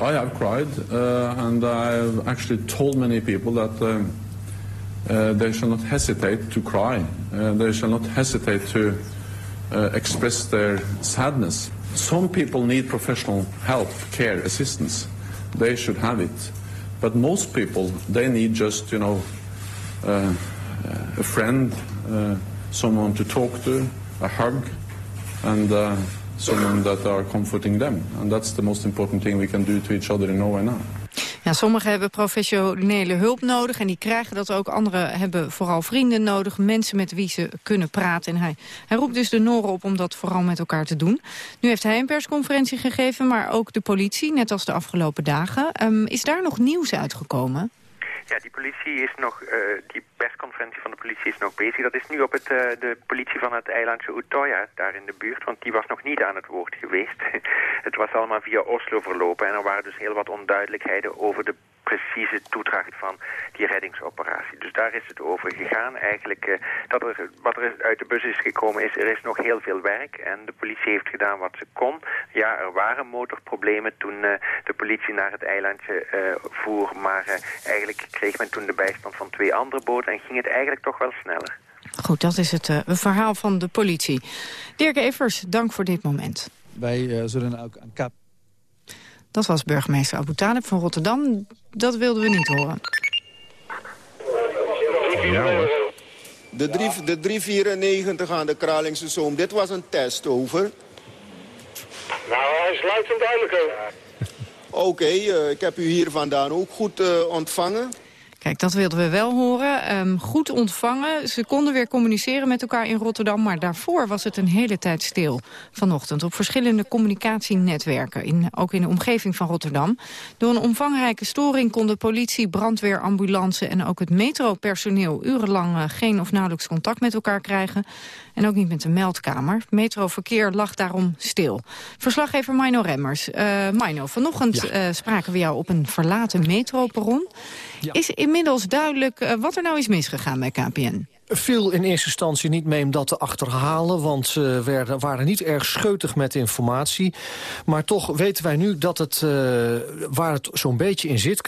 I have cried uh, and I've actually told many people that uh, they shall not hesitate to cry. They shall not hesitate to express their sadness. Some people need professional help, care, assistance. They should have it. But most people, they need just, you know, uh, a friend, uh, someone to talk to, a hug, and uh, someone that are comforting them. And that's the most important thing we can do to each other in Norway now. Ja, sommigen hebben professionele hulp nodig en die krijgen dat ook. Anderen hebben vooral vrienden nodig, mensen met wie ze kunnen praten. En hij, hij roept dus de Noren op om dat vooral met elkaar te doen. Nu heeft hij een persconferentie gegeven, maar ook de politie, net als de afgelopen dagen. Um, is daar nog nieuws uitgekomen? Ja, die politie is nog, uh, die persconferentie van de politie is nog bezig. Dat is nu op het, uh, de politie van het eilandje Utoya, daar in de buurt, want die was nog niet aan het woord geweest. het was allemaal via Oslo verlopen en er waren dus heel wat onduidelijkheden over de precieze toedracht van die reddingsoperatie. Dus daar is het over gegaan. Eigenlijk, uh, dat er, wat er uit de bus is gekomen is, er is nog heel veel werk en de politie heeft gedaan wat ze kon. Ja, er waren motorproblemen toen uh, de politie naar het eilandje uh, voer, maar eigenlijk kreeg men toen de bijstand van twee andere boten en ging het eigenlijk toch wel sneller. Goed, dat is het uh, verhaal van de politie. Dirk Evers, dank voor dit moment. Wij zullen ook aan kap... Dat was burgemeester Abu Talib van Rotterdam. Dat wilden we niet horen. Ja, de, 3, de 394 aan de Kralingse Zoom, dit was een test over. Nou, hij is luid en duidelijk over. Oké, uh, ik heb u hier vandaan ook goed uh, ontvangen. Kijk, dat wilden we wel horen. Um, goed ontvangen. Ze konden weer communiceren met elkaar in Rotterdam... maar daarvoor was het een hele tijd stil vanochtend... op verschillende communicatienetwerken, in, ook in de omgeving van Rotterdam. Door een omvangrijke storing konden politie, brandweer, ambulance... en ook het metropersoneel urenlang uh, geen of nauwelijks contact met elkaar krijgen. En ook niet met de meldkamer. Metroverkeer lag daarom stil. Verslaggever Mino Remmers. Uh, Mino, vanochtend ja. uh, spraken we jou op een verlaten metroperron. Is inmiddels duidelijk uh, wat er nou is misgegaan bij KPN? Viel in eerste instantie niet mee om dat te achterhalen... want ze werden, waren niet erg scheutig met informatie. Maar toch weten wij nu dat het, uh, waar het zo'n beetje in zit...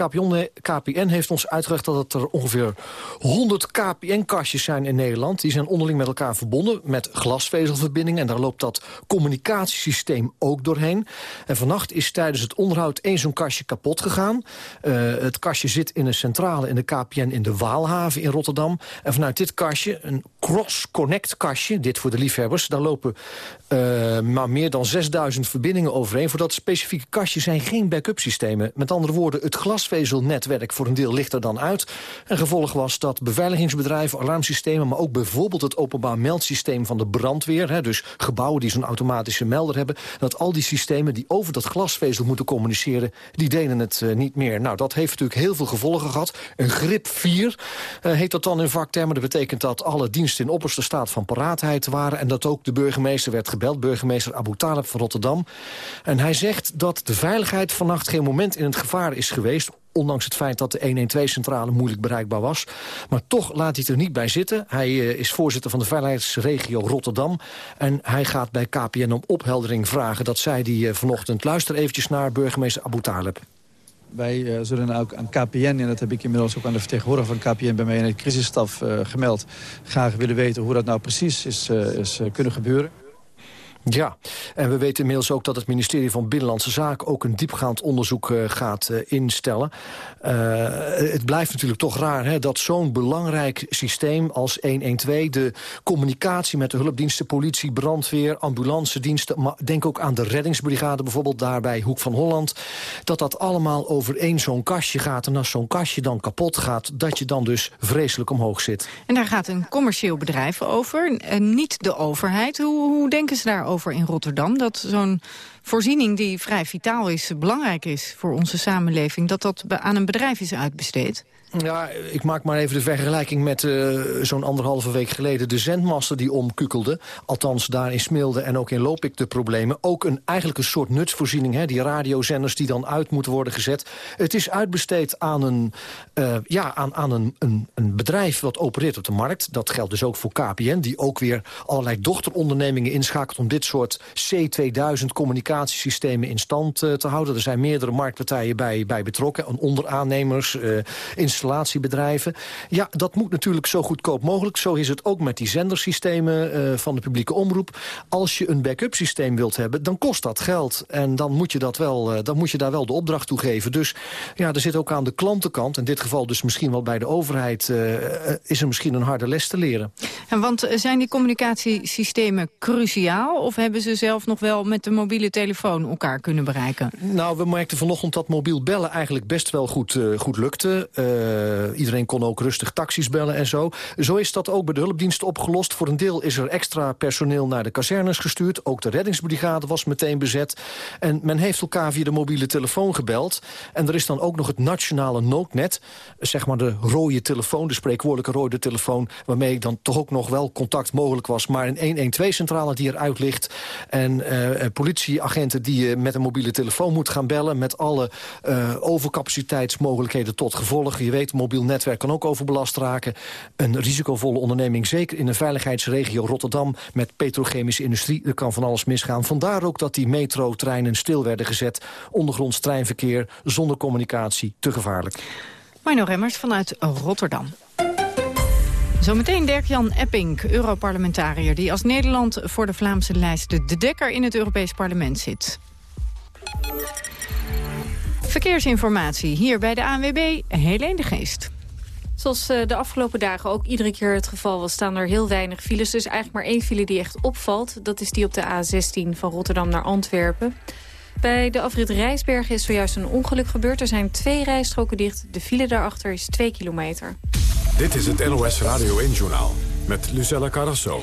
KPN, heeft ons uitgelegd dat het er ongeveer 100 KPN-kastjes zijn in Nederland. Die zijn onderling met elkaar verbonden met glasvezelverbindingen... en daar loopt dat communicatiesysteem ook doorheen. En vannacht is tijdens het onderhoud één zo'n kastje kapot gegaan. Uh, het kastje zit in een centrale in de KPN in de Waalhaven in Rotterdam. En vanuit dit kastje een cross-connect kastje, dit voor de liefhebbers. Daar lopen uh, maar meer dan 6000 verbindingen overheen. Voor dat specifieke kastje zijn geen backup systemen. Met andere woorden, het glasvezelnetwerk voor een deel ligt er dan uit. En gevolg was dat beveiligingsbedrijven, alarmsystemen... maar ook bijvoorbeeld het openbaar meldsysteem van de brandweer... Hè, dus gebouwen die zo'n automatische melder hebben... dat al die systemen die over dat glasvezel moeten communiceren... die deden het uh, niet meer. Nou, dat heeft natuurlijk heel veel gevolgen gehad. Een grip 4 uh, heet dat dan in vaktermen. Dat betekent dat alle diensten in opperste staat van paraatheid waren... en dat ook de burgemeester werd gebeld, burgemeester Abu Talib van Rotterdam. En hij zegt dat de veiligheid vannacht geen moment in het gevaar is geweest ondanks het feit dat de 112-centrale moeilijk bereikbaar was. Maar toch laat hij het er niet bij zitten. Hij uh, is voorzitter van de veiligheidsregio Rotterdam. En hij gaat bij KPN om opheldering vragen. Dat zei hij uh, vanochtend. Luister eventjes naar burgemeester Abu Talib. Wij uh, zullen ook aan KPN, en dat heb ik inmiddels ook aan de vertegenwoordiger van KPN bij mij in de crisisstaf uh, gemeld, graag willen weten hoe dat nou precies is, uh, is kunnen gebeuren. Ja, en we weten inmiddels ook dat het ministerie van Binnenlandse Zaken... ook een diepgaand onderzoek uh, gaat uh, instellen. Uh, het blijft natuurlijk toch raar hè, dat zo'n belangrijk systeem als 112... de communicatie met de hulpdiensten, politie, brandweer, ambulancediensten... maar denk ook aan de reddingsbrigade bijvoorbeeld daar bij Hoek van Holland... dat dat allemaal over één zo'n kastje gaat. En als zo'n kastje dan kapot gaat, dat je dan dus vreselijk omhoog zit. En daar gaat een commercieel bedrijf over, en niet de overheid. Hoe, hoe denken ze daarover? Over in Rotterdam. Dat zo'n voorziening die vrij vitaal is, belangrijk is voor onze samenleving... dat dat aan een bedrijf is uitbesteed. Ja, ik maak maar even de vergelijking met uh, zo'n anderhalve week geleden... de zendmasten die omkukkelden. Althans, daar in Smilde en ook in Lopik de problemen. Ook een, eigenlijk een soort nutsvoorziening, hè, die radiozenders die dan uit moeten worden gezet. Het is uitbesteed aan een, uh, ja, aan, aan een, een, een bedrijf wat opereert op de markt. Dat geldt dus ook voor KPN, die ook weer allerlei dochterondernemingen inschakelt... om dit soort C2000 communicatiesystemen in stand uh, te houden. Er zijn meerdere marktpartijen bij, bij betrokken, onderaannemers, uh, installatiebedrijven. Ja, dat moet natuurlijk zo goedkoop mogelijk. Zo is het ook met die zendersystemen uh, van de publieke omroep. Als je een backup systeem wilt hebben, dan kost dat geld. En dan moet je, dat wel, uh, dan moet je daar wel de opdracht toe geven. Dus ja, er zit ook aan de klantenkant, in dit geval dus misschien wel bij de overheid... Uh, is er misschien een harde les te leren. En want zijn die communicatiesystemen cruciaal... of hebben ze zelf nog wel met de mobiele telefoon elkaar kunnen bereiken? Nou, we merkten vanochtend dat mobiel bellen eigenlijk best wel goed, goed lukte. Uh, iedereen kon ook rustig taxis bellen en zo. Zo is dat ook bij de hulpdiensten opgelost. Voor een deel is er extra personeel naar de kazernes gestuurd. Ook de reddingsbrigade was meteen bezet. En men heeft elkaar via de mobiele telefoon gebeld. En er is dan ook nog het nationale noodnet. Zeg maar de rode telefoon, de spreekwoordelijke rode telefoon... waarmee dan toch ook nog wel contact mogelijk was. Maar een 112-centrale die eruit ligt. En uh, politieagenten die je met een mobiele telefoon moet gaan bellen... met alle overcapaciteitsmogelijkheden tot gevolg. Je weet, mobiel netwerk kan ook overbelast raken. Een risicovolle onderneming, zeker in een veiligheidsregio Rotterdam... met petrochemische industrie, er kan van alles misgaan. Vandaar ook dat die metrotreinen stil werden gezet. Ondergronds treinverkeer, zonder communicatie, te gevaarlijk. Marno Remmers vanuit Rotterdam. Zometeen Dirk-Jan Epping, Europarlementariër... die als Nederland voor de Vlaamse lijst de dekker in het Europees Parlement zit. Verkeersinformatie hier bij de ANWB, Helene de Geest. Zoals eh, de afgelopen dagen ook iedere keer het geval was... staan er heel weinig files. Dus eigenlijk maar één file die echt opvalt. Dat is die op de A16 van Rotterdam naar Antwerpen. Bij de afrit Rijsbergen is zojuist een ongeluk gebeurd. Er zijn twee rijstroken dicht. De file daarachter is 2 kilometer. Dit is het NOS Radio 1-journaal met Lucella Carrasso.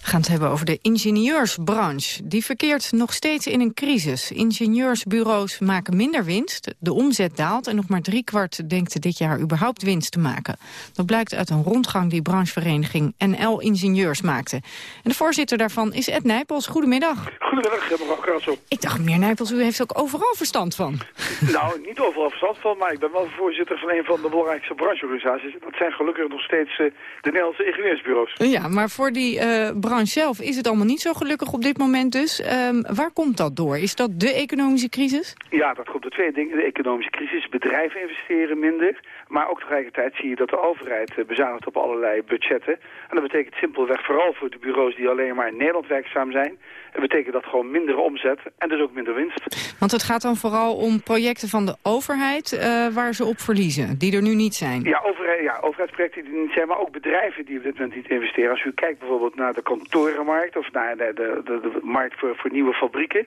We gaan het hebben over de ingenieursbranche. Die verkeert nog steeds in een crisis. Ingenieursbureaus maken minder winst, de omzet daalt... en nog maar driekwart denkt dit jaar überhaupt winst te maken. Dat blijkt uit een rondgang die branchevereniging NL Ingenieurs maakte. En de voorzitter daarvan is Ed Nijpels. Goedemiddag. Goedemiddag, mevrouw Krassel. Ik dacht, meneer Nijpels, u heeft ook overal verstand van. Nou, niet overal verstand van, maar ik ben wel voorzitter van een van de belangrijkste brancheorganisaties. Dat zijn gelukkig nog steeds uh, de Nederlandse ingenieursbureaus. Ja, maar voor die uh, branche zelf is het allemaal niet zo gelukkig op dit moment dus. Um, waar komt dat door? Is dat de economische crisis? Ja, dat komt door twee dingen. De economische crisis, bedrijven investeren minder. Maar ook tegelijkertijd zie je dat de overheid uh, bezuinigt op allerlei budgetten. En dat betekent simpelweg vooral voor de bureaus die alleen maar in Nederland werkzaam zijn. Dat betekent dat gewoon minder omzet en dus ook minder winst. Want het gaat dan vooral om projecten van de overheid uh, waar ze op verliezen, die er nu niet zijn. Ja, overheid, ja, overheidsprojecten die er niet zijn, maar ook bedrijven die op dit moment niet investeren. Als u kijkt bijvoorbeeld naar de kantorenmarkt of naar de, de, de, de markt voor, voor nieuwe fabrieken.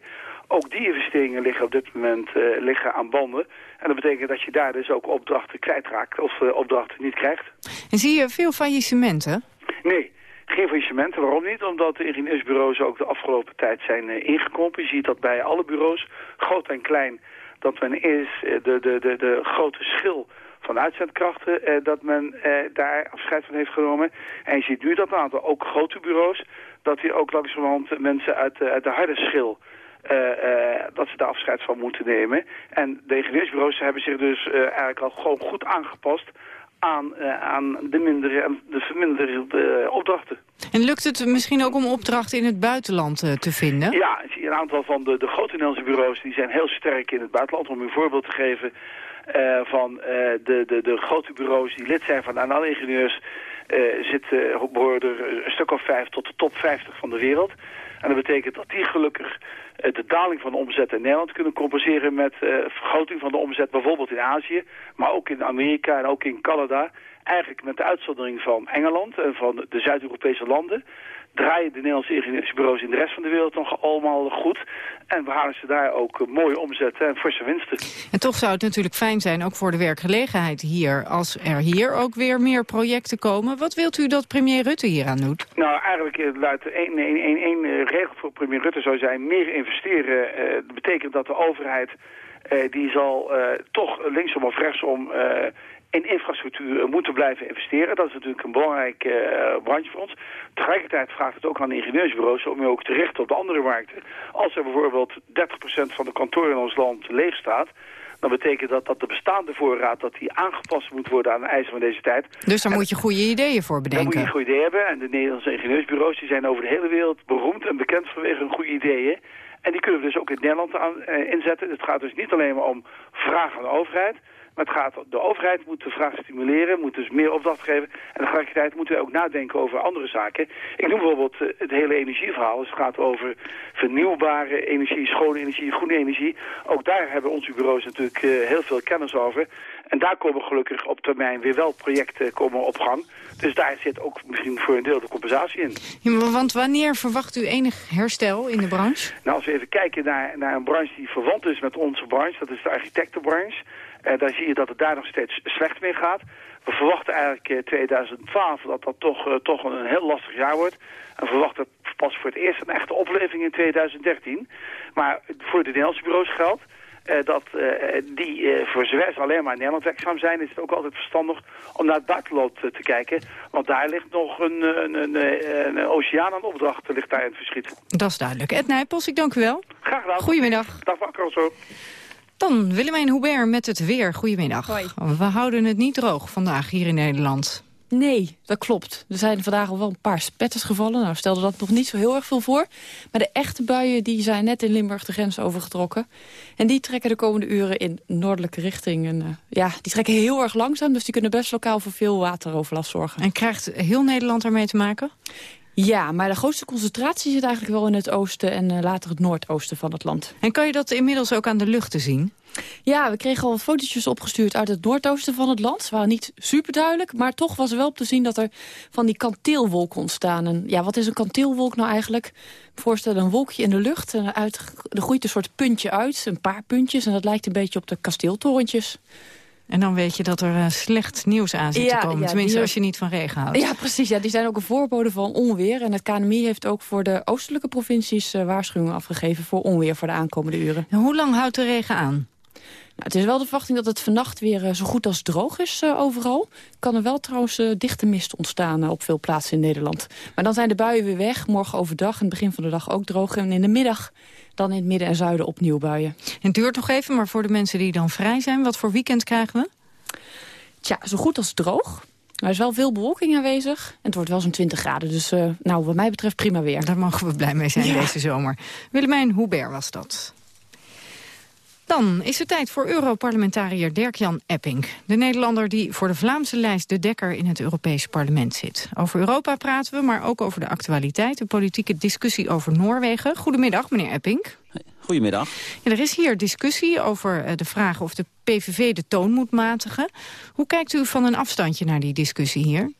Ook die investeringen liggen op dit moment uh, liggen aan banden. En dat betekent dat je daar dus ook opdrachten kwijtraakt of uh, opdrachten niet krijgt. En zie je veel faillissementen? Nee. Geen faillissementen. Waarom niet? Omdat de ingenieursbureaus ook de afgelopen tijd zijn uh, ingekrompen. Je ziet dat bij alle bureaus, groot en klein, dat men is de, de, de, de grote schil van uitzendkrachten, eh, dat men eh, daar afscheid van heeft genomen. En je ziet nu dat een aantal, ook grote bureaus, dat die ook langzamerhand mensen uit, uit de harde schil... Uh, uh, dat ze daar afscheid van moeten nemen. En de ingenieursbureaus hebben zich dus uh, eigenlijk al gewoon goed aangepast aan, aan de, mindere, de verminderde opdrachten. En lukt het misschien ook om opdrachten in het buitenland te vinden? Ja, een aantal van de, de grote Nederlandse bureaus die zijn heel sterk in het buitenland. Om een voorbeeld te geven, uh, van uh, de, de, de grote bureaus die lid zijn van de ingenieurs uh, zitten, behoren er een stuk of vijf tot de top 50 van de wereld. En dat betekent dat die gelukkig de daling van de omzet in Nederland kunnen compenseren met vergroting van de omzet bijvoorbeeld in Azië, maar ook in Amerika en ook in Canada. Eigenlijk met de uitzondering van Engeland en van de Zuid-Europese landen draaien de Nederlandse ingenieursbureaus in de rest van de wereld nog allemaal goed. En we halen ze daar ook uh, mooie omzetten en forse winsten. En toch zou het natuurlijk fijn zijn, ook voor de werkgelegenheid hier... als er hier ook weer meer projecten komen. Wat wilt u dat premier Rutte hier aan doet? Nou, eigenlijk uh, luidt één, één, één, één regel voor premier Rutte zou zijn... meer investeren. Dat betekent dat de overheid... die zal toch linksom of rechtsom in infrastructuur moeten blijven investeren. Dat is natuurlijk een belangrijke uh, branche voor ons. Tegelijkertijd vraagt het ook aan de ingenieursbureaus om je ook te richten op de andere markten. Als er bijvoorbeeld 30% van de kantoren in ons land leeg staat dan betekent dat dat de bestaande voorraad dat die aangepast moet worden aan de eisen van deze tijd. Dus daar moet je goede ideeën voor bedenken. Daar moet je goede ideeën hebben. En de Nederlandse ingenieursbureaus die zijn over de hele wereld beroemd en bekend vanwege hun goede ideeën. En die kunnen we dus ook in Nederland aan, uh, inzetten. Het gaat dus niet alleen maar om vragen aan de overheid. Maar het gaat, de overheid moet de vraag stimuleren, moet dus meer opdracht geven. En tegelijkertijd moeten we ook nadenken over andere zaken. Ik noem bijvoorbeeld uh, het hele energieverhaal. Dus het gaat over vernieuwbare energie, schone energie, groene energie. Ook daar hebben onze bureaus natuurlijk uh, heel veel kennis over. En daar komen gelukkig op termijn weer wel projecten komen op gang. Dus daar zit ook misschien voor een deel de compensatie in. Ja, want wanneer verwacht u enig herstel in de branche? Nou, als we even kijken naar, naar een branche die verwant is met onze branche, dat is de architectenbranche. En daar zie je dat het daar nog steeds slecht mee gaat. We verwachten eigenlijk uh, 2012 dat dat toch, uh, toch een heel lastig jaar wordt. En we verwachten pas voor het eerst een echte opleving in 2013. Maar voor de Nederlandse bureaus geldt uh, dat die voor zowel alleen maar in Nederland werkzaam zijn... is het ook altijd verstandig om naar het buitenland te kijken. Want daar ligt nog een, een, een, een oceaan aan opdrachten ligt daar in het verschiet. Dat is duidelijk. Ed Nijpels, ik dank u wel. Graag gedaan. Goedemiddag. Dag, Marco. Dan Willemijn Hubert met het weer. Goedemiddag. Hoi. We houden het niet droog vandaag hier in Nederland. Nee, dat klopt. Er zijn vandaag al wel een paar spetters gevallen. Nou, stelde dat nog niet zo heel erg veel voor. Maar de echte buien die zijn net in Limburg de grens overgetrokken. En die trekken de komende uren in noordelijke richting. En, uh, ja, die trekken heel erg langzaam, dus die kunnen best lokaal voor veel wateroverlast zorgen. En krijgt heel Nederland daarmee te maken? Ja, maar de grootste concentratie zit eigenlijk wel in het oosten en uh, later het noordoosten van het land. En kan je dat inmiddels ook aan de lucht te zien? Ja, we kregen al wat fotootjes opgestuurd uit het noordoosten van het land. Ze waren niet super duidelijk, maar toch was er wel op te zien dat er van die kanteelwolken ontstaan. En ja, wat is een kanteelwolk nou eigenlijk? Voorstellen een wolkje in de lucht en uit, er groeit een soort puntje uit, een paar puntjes. En dat lijkt een beetje op de kasteeltorentjes. En dan weet je dat er uh, slecht nieuws aan zit te komen. Tenminste, als je niet van regen houdt. Ja, precies. Ja, die zijn ook een voorbode van onweer. En het KNMI heeft ook voor de oostelijke provincies uh, waarschuwingen afgegeven... voor onweer voor de aankomende uren. En hoe lang houdt de regen aan? Het is wel de verwachting dat het vannacht weer uh, zo goed als droog is uh, overal. Kan er wel trouwens uh, dichte mist ontstaan op veel plaatsen in Nederland. Maar dan zijn de buien weer weg. Morgen overdag en het begin van de dag ook droog. En in de middag dan in het midden en zuiden opnieuw buien. Het duurt nog even, maar voor de mensen die dan vrij zijn... wat voor weekend krijgen we? Tja, zo goed als droog. Er is wel veel bewolking aanwezig. En het wordt wel zo'n 20 graden. Dus uh, nou, wat mij betreft prima weer. Daar mogen we blij mee zijn ja. deze zomer. Willemijn Hubert was dat. Dan is het tijd voor Europarlementariër Dirk-Jan Epping. De Nederlander die voor de Vlaamse lijst de dekker in het Europese parlement zit. Over Europa praten we, maar ook over de actualiteit. De politieke discussie over Noorwegen. Goedemiddag, meneer Epping. Goedemiddag. Ja, er is hier discussie over de vraag of de PVV de toon moet matigen. Hoe kijkt u van een afstandje naar die discussie hier?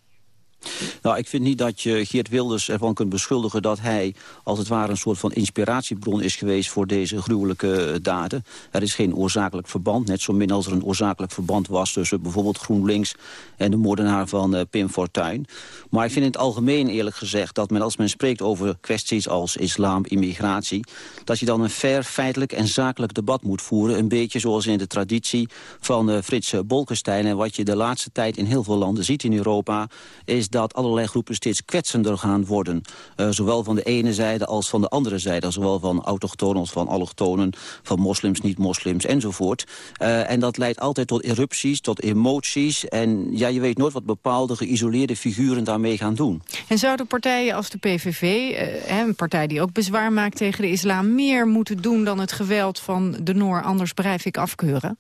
Nou, ik vind niet dat je Geert Wilders ervan kunt beschuldigen... dat hij als het ware een soort van inspiratiebron is geweest... voor deze gruwelijke daden. Er is geen oorzakelijk verband. Net zo min als er een oorzakelijk verband was... tussen bijvoorbeeld GroenLinks en de moordenaar van uh, Pim Fortuyn. Maar ik vind in het algemeen eerlijk gezegd... dat men als men spreekt over kwesties als islam, immigratie... dat je dan een fair, feitelijk en zakelijk debat moet voeren. Een beetje zoals in de traditie van uh, Frits Bolkestein... en wat je de laatste tijd in heel veel landen ziet in Europa... is dat allerlei groepen steeds kwetsender gaan worden. Uh, zowel van de ene zijde als van de andere zijde. Zowel van autochtonen als van allochtonen, van moslims, niet-moslims enzovoort. Uh, en dat leidt altijd tot erupties, tot emoties. En ja, je weet nooit wat bepaalde geïsoleerde figuren daarmee gaan doen. En zouden partijen als de PVV, uh, een partij die ook bezwaar maakt tegen de islam... meer moeten doen dan het geweld van de Noor, anders blijf ik afkeuren?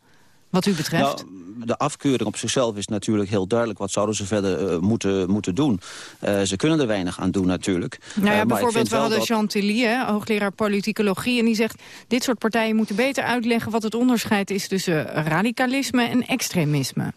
Wat u betreft? Nou, de afkeuring op zichzelf is natuurlijk heel duidelijk. Wat zouden ze verder uh, moeten, moeten doen? Uh, ze kunnen er weinig aan doen natuurlijk. Nou ja, uh, bijvoorbeeld, we hadden dat... Jean Tilly, hè, hoogleraar politicologie... en die zegt, dit soort partijen moeten beter uitleggen... wat het onderscheid is tussen radicalisme en extremisme.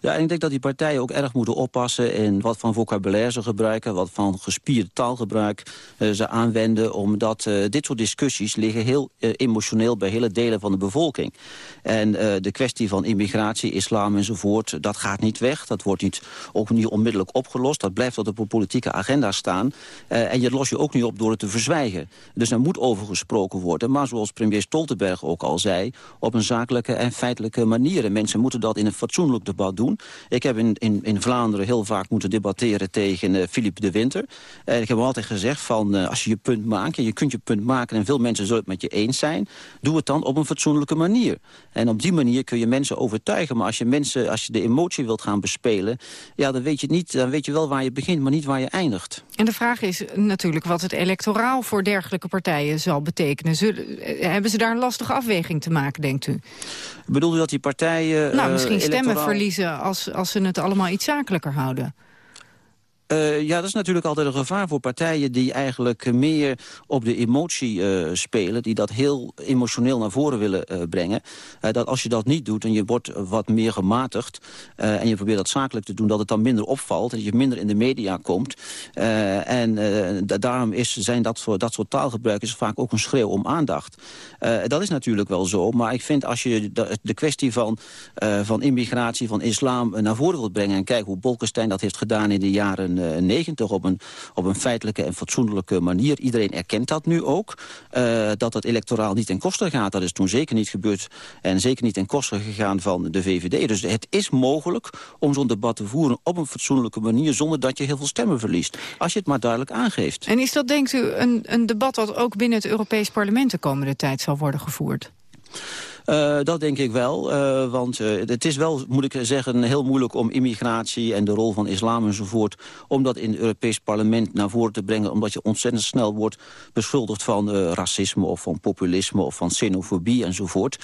Ja, en ik denk dat die partijen ook erg moeten oppassen... in wat van vocabulaire ze gebruiken, wat van gespierde taalgebruik uh, ze aanwenden. Omdat uh, dit soort discussies liggen heel uh, emotioneel bij hele delen van de bevolking. En de kwestie van immigratie, islam enzovoort, dat gaat niet weg. Dat wordt niet, niet onmiddellijk opgelost. Dat blijft op de politieke agenda staan. en je los je ook niet op door het te verzwijgen. Dus er moet over gesproken worden. Maar zoals premier Stoltenberg ook al zei... op een zakelijke en feitelijke manier. En mensen moeten dat in een fatsoenlijk debat doen. Ik heb in, in, in Vlaanderen heel vaak moeten debatteren tegen uh, Philippe de Winter. En ik heb altijd gezegd van als je je punt maakt... en je kunt je punt maken en veel mensen zullen het met je eens zijn... doe het dan op een fatsoenlijke manier. En op die manier kun je mensen overtuigen. Maar als je, mensen, als je de emotie wilt gaan bespelen... ja, dan weet je, niet, dan weet je wel waar je begint, maar niet waar je eindigt. En de vraag is natuurlijk wat het electoraal voor dergelijke partijen zal betekenen. Zullen, hebben ze daar een lastige afweging te maken, denkt u? Bedoelt u dat die partijen... Nou, misschien stemmen verliezen als, als ze het allemaal iets zakelijker houden. Uh, ja, dat is natuurlijk altijd een gevaar voor partijen die eigenlijk meer op de emotie uh, spelen. Die dat heel emotioneel naar voren willen uh, brengen. dat als je dat niet doet en je wordt wat meer gematigd en je probeert dat zakelijk te doen, dat het dan minder opvalt. Dat je minder in de media komt. en daarom is, zijn dat, voor, dat soort taalgebruikers vaak ook een schreeuw om aandacht. dat is natuurlijk wel zo, maar ik vind als je de, de kwestie van, van immigratie, van islam naar voren wilt brengen... en kijk hoe Bolkestein dat heeft gedaan in de jaren 90 op een, op een feitelijke en fatsoenlijke manier. Iedereen erkent dat nu ook. Uh, dat het electoraal niet ten koste gaat. Dat is toen zeker niet gebeurd. En zeker niet ten koste gegaan van de VVD. Dus het is mogelijk om zo'n debat te voeren op een fatsoenlijke manier... zonder dat je heel veel stemmen verliest. Als je het maar duidelijk aangeeft. En is dat, denkt u, een, een debat dat ook binnen het Europees Parlement de komende tijd zal worden gevoerd? Dat denk ik wel, want het is wel, moet ik zeggen, heel moeilijk om immigratie en de rol van islam enzovoort, om dat in het Europees parlement naar voren te brengen, omdat je ontzettend snel wordt beschuldigd van racisme of van populisme of van xenofobie enzovoort.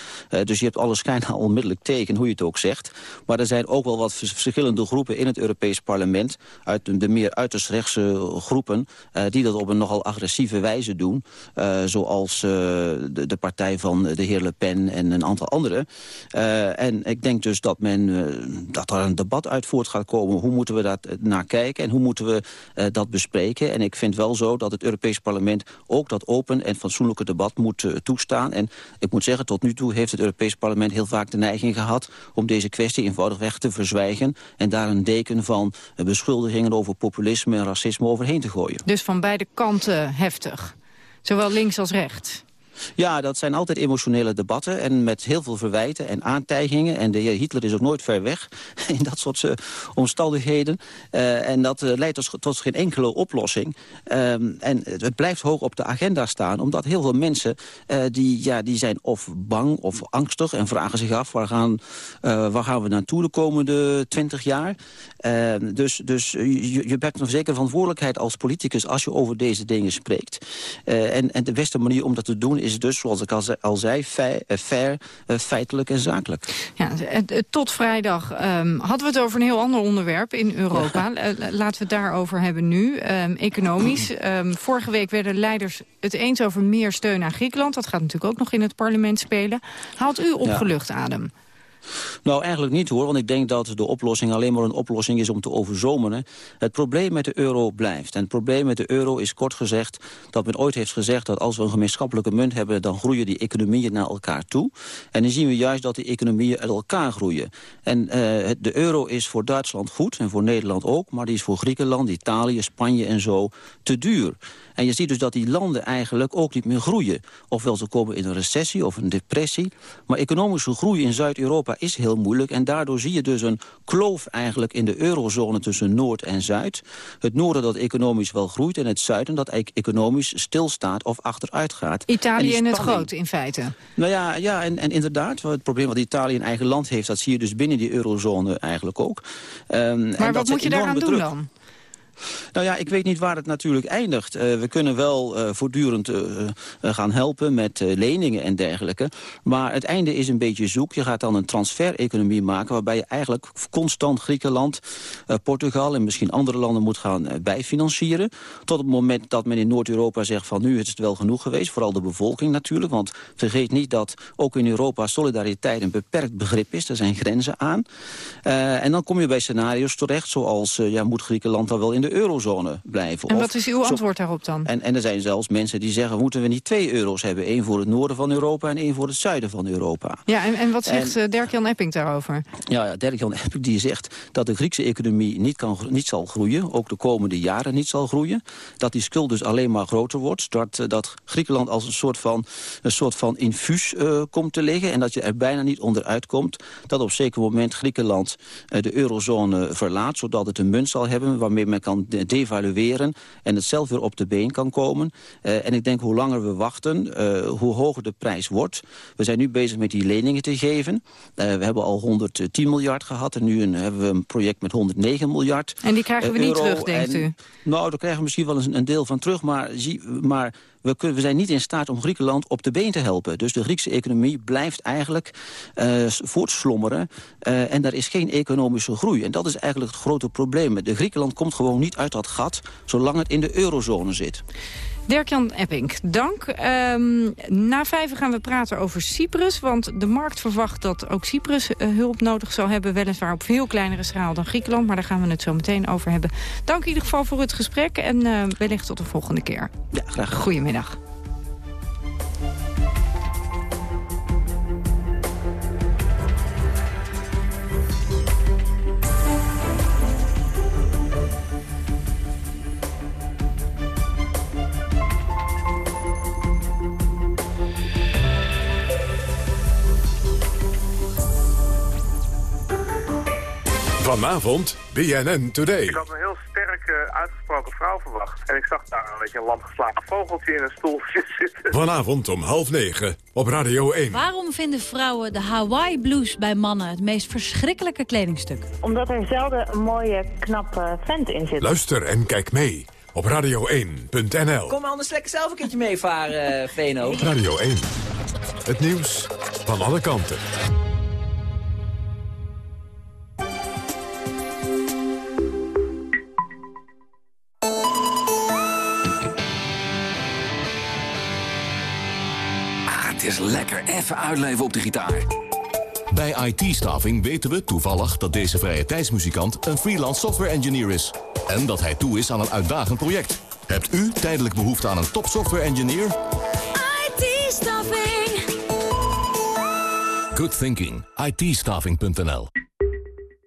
dus je hebt alle schijn al onmiddellijk tegen, hoe je het ook zegt. Maar er zijn ook wel wat verschillende groepen in het Europees parlement, uit de meer uiterst rechtse groepen, die dat op een nogal agressieve wijze doen. zoals de, de, partij van de heer Le Pen en een aantal anderen. Uh, en ik denk dus dat, men, uh, dat er een debat uit voort gaat komen. Hoe moeten we daar naar kijken en hoe moeten we dat bespreken? En ik vind wel zo dat het Europees Parlement ook dat open en fatsoenlijke debat moet toestaan. En ik moet zeggen, tot nu toe heeft het Europees Parlement heel vaak de neiging gehad... om deze kwestie eenvoudigweg te verzwijgen... en daar een deken van beschuldigingen over populisme en racisme overheen te gooien. Dus van beide kanten heftig? Zowel links als rechts? Ja, dat zijn altijd emotionele debatten en met heel veel verwijten en aantijgingen. En de heer Hitler is ook nooit ver weg in dat soort uh, omstandigheden. Uh, en dat uh, leidt tot, tot, geen enkele oplossing. Ehm, en het blijft hoog op de agenda staan, omdat heel veel mensen... die, ja, die zijn of bang of angstig en vragen zich af... waar gaan, waar gaan we naartoe de komende twintig jaar? Ehm, dus dus je, je hebt een zekere verantwoordelijkheid als politicus... als je over deze dingen spreekt. en, en de beste manier om dat te doen is dus, zoals ik al zei, fair, eh, fair eh, feitelijk en zakelijk. Ja, tot vrijdag um, hadden we het over een heel ander onderwerp in Europa. Ja. Laten we het daarover hebben nu. Um, economisch. Um, vorige week werden leiders het eens over meer steun aan Griekenland. Dat gaat natuurlijk ook nog in het parlement spelen. Haalt u opgelucht, ja. Adem? Nou, eigenlijk niet hoor, want ik denk dat de oplossing alleen maar een oplossing is om te overzomeren. Het probleem met de euro blijft. En het probleem met de euro is kort gezegd dat men ooit heeft gezegd dat als we een gemeenschappelijke munt hebben, dan groeien die economieën naar elkaar toe. En dan zien we juist dat die economieën uit elkaar groeien. En uh, de euro is voor Duitsland goed en voor Nederland ook, maar die is voor Griekenland, Italië, Spanje en zo te duur. En je ziet dus dat die landen eigenlijk ook niet meer groeien. Ofwel ze komen in een recessie of een depressie. Maar economische groei in Zuid-Europa is heel moeilijk. En daardoor zie je dus een kloof eigenlijk in de eurozone tussen Noord en Zuid. Het noorden dat economisch wel groeit en het zuiden dat economisch stilstaat of achteruit gaat. Italië in het groot in feite. Nou ja, ja en, en inderdaad, het probleem wat Italië in eigen land heeft... dat zie je dus binnen die eurozone eigenlijk ook. Um, maar wat moet je daaraan doen dan? Nou ja, ik weet niet waar het natuurlijk eindigt. Uh, we kunnen wel uh, voortdurend uh, gaan helpen met leningen en dergelijke. Maar het einde is een beetje zoek. Je gaat dan een transfer-economie maken... waarbij je eigenlijk constant Griekenland, Portugal... en misschien andere landen moet gaan bijfinancieren. Tot het moment dat men in Noord-Europa zegt van... nu is het wel genoeg geweest, vooral de bevolking natuurlijk. Want vergeet niet dat ook in Europa solidariteit een beperkt begrip is. Er zijn grenzen aan. en dan kom je bij scenario's terecht, zoals... ja, moet Griekenland dan wel in de eurozone blijven. En wat is uw antwoord daarop dan? En, en er zijn zelfs mensen die zeggen... moeten we niet twee euro's hebben? één voor het noorden van Europa en één voor het zuiden van Europa. Ja, en, en wat zegt en, eh, Dirk-Jan Epping daarover? Ja, ja Dirk-Jan Epping die zegt dat de Griekse economie niet, kan, niet zal groeien. Ook de komende jaren niet zal groeien. Dat die schuld dus alleen maar groter wordt. Dat, eh, dat Griekenland als een soort van, een soort van infuus uh, komt te liggen. En dat je er bijna niet onderuit komt. Dat op zeker moment Griekenland uh, de eurozone verlaat. Zodat het een munt zal hebben waarmee men kan kan devalueren en het zelf weer op de been kan komen. Uh, en ik denk hoe langer we wachten, uh, hoe hoger de prijs wordt. We zijn nu bezig met die leningen te geven. Uh, we hebben al 110 miljard gehad en nu een, hebben we een project met 109 miljard En die krijgen we niet terug, denkt en, u? Nou, daar krijgen we misschien wel een, een deel van terug, maar, zie, maar we, zijn niet in staat om Griekenland op de been te helpen. Dus de Griekse economie blijft eigenlijk uh, voortslommeren. Uh, en er is geen economische groei. En dat is eigenlijk het grote probleem. De Griekenland komt gewoon niet uit dat gat... zolang het in de eurozone zit. Dirk-Jan Epping, dank. Um, na vijf gaan we praten over Cyprus. Want de markt verwacht dat ook Cyprus uh, hulp nodig zal hebben. Weliswaar op veel kleinere schaal dan Griekenland. Maar daar gaan we het zo meteen over hebben. Dank in ieder geval voor het gesprek. En uh, wellicht tot de volgende keer. Ja, graag. Goedemiddag. Vanavond BNN Today. Ik had een heel sterk uitgesproken vrouw verwacht. En ik zag daar een beetje een lamgeslagen vogeltje in een stoeltje zitten. Vanavond om half negen op Radio 1. Waarom vinden vrouwen de Hawaii blues bij mannen het meest verschrikkelijke kledingstuk? Omdat er zelden een mooie, knappe vent in zit. Luister en kijk mee op radio1.nl. Kom anders lekker zelf een keertje meevaren, Veno. Radio 1. Het nieuws van alle kanten. Lekker even uitleven op de gitaar. Bij IT-staffing weten we toevallig dat deze vrije tijdsmuzikant een freelance software engineer is. En dat hij toe is aan een uitdagend project. Hebt u tijdelijk behoefte aan een top software engineer? IT-staffing. Good thinking. it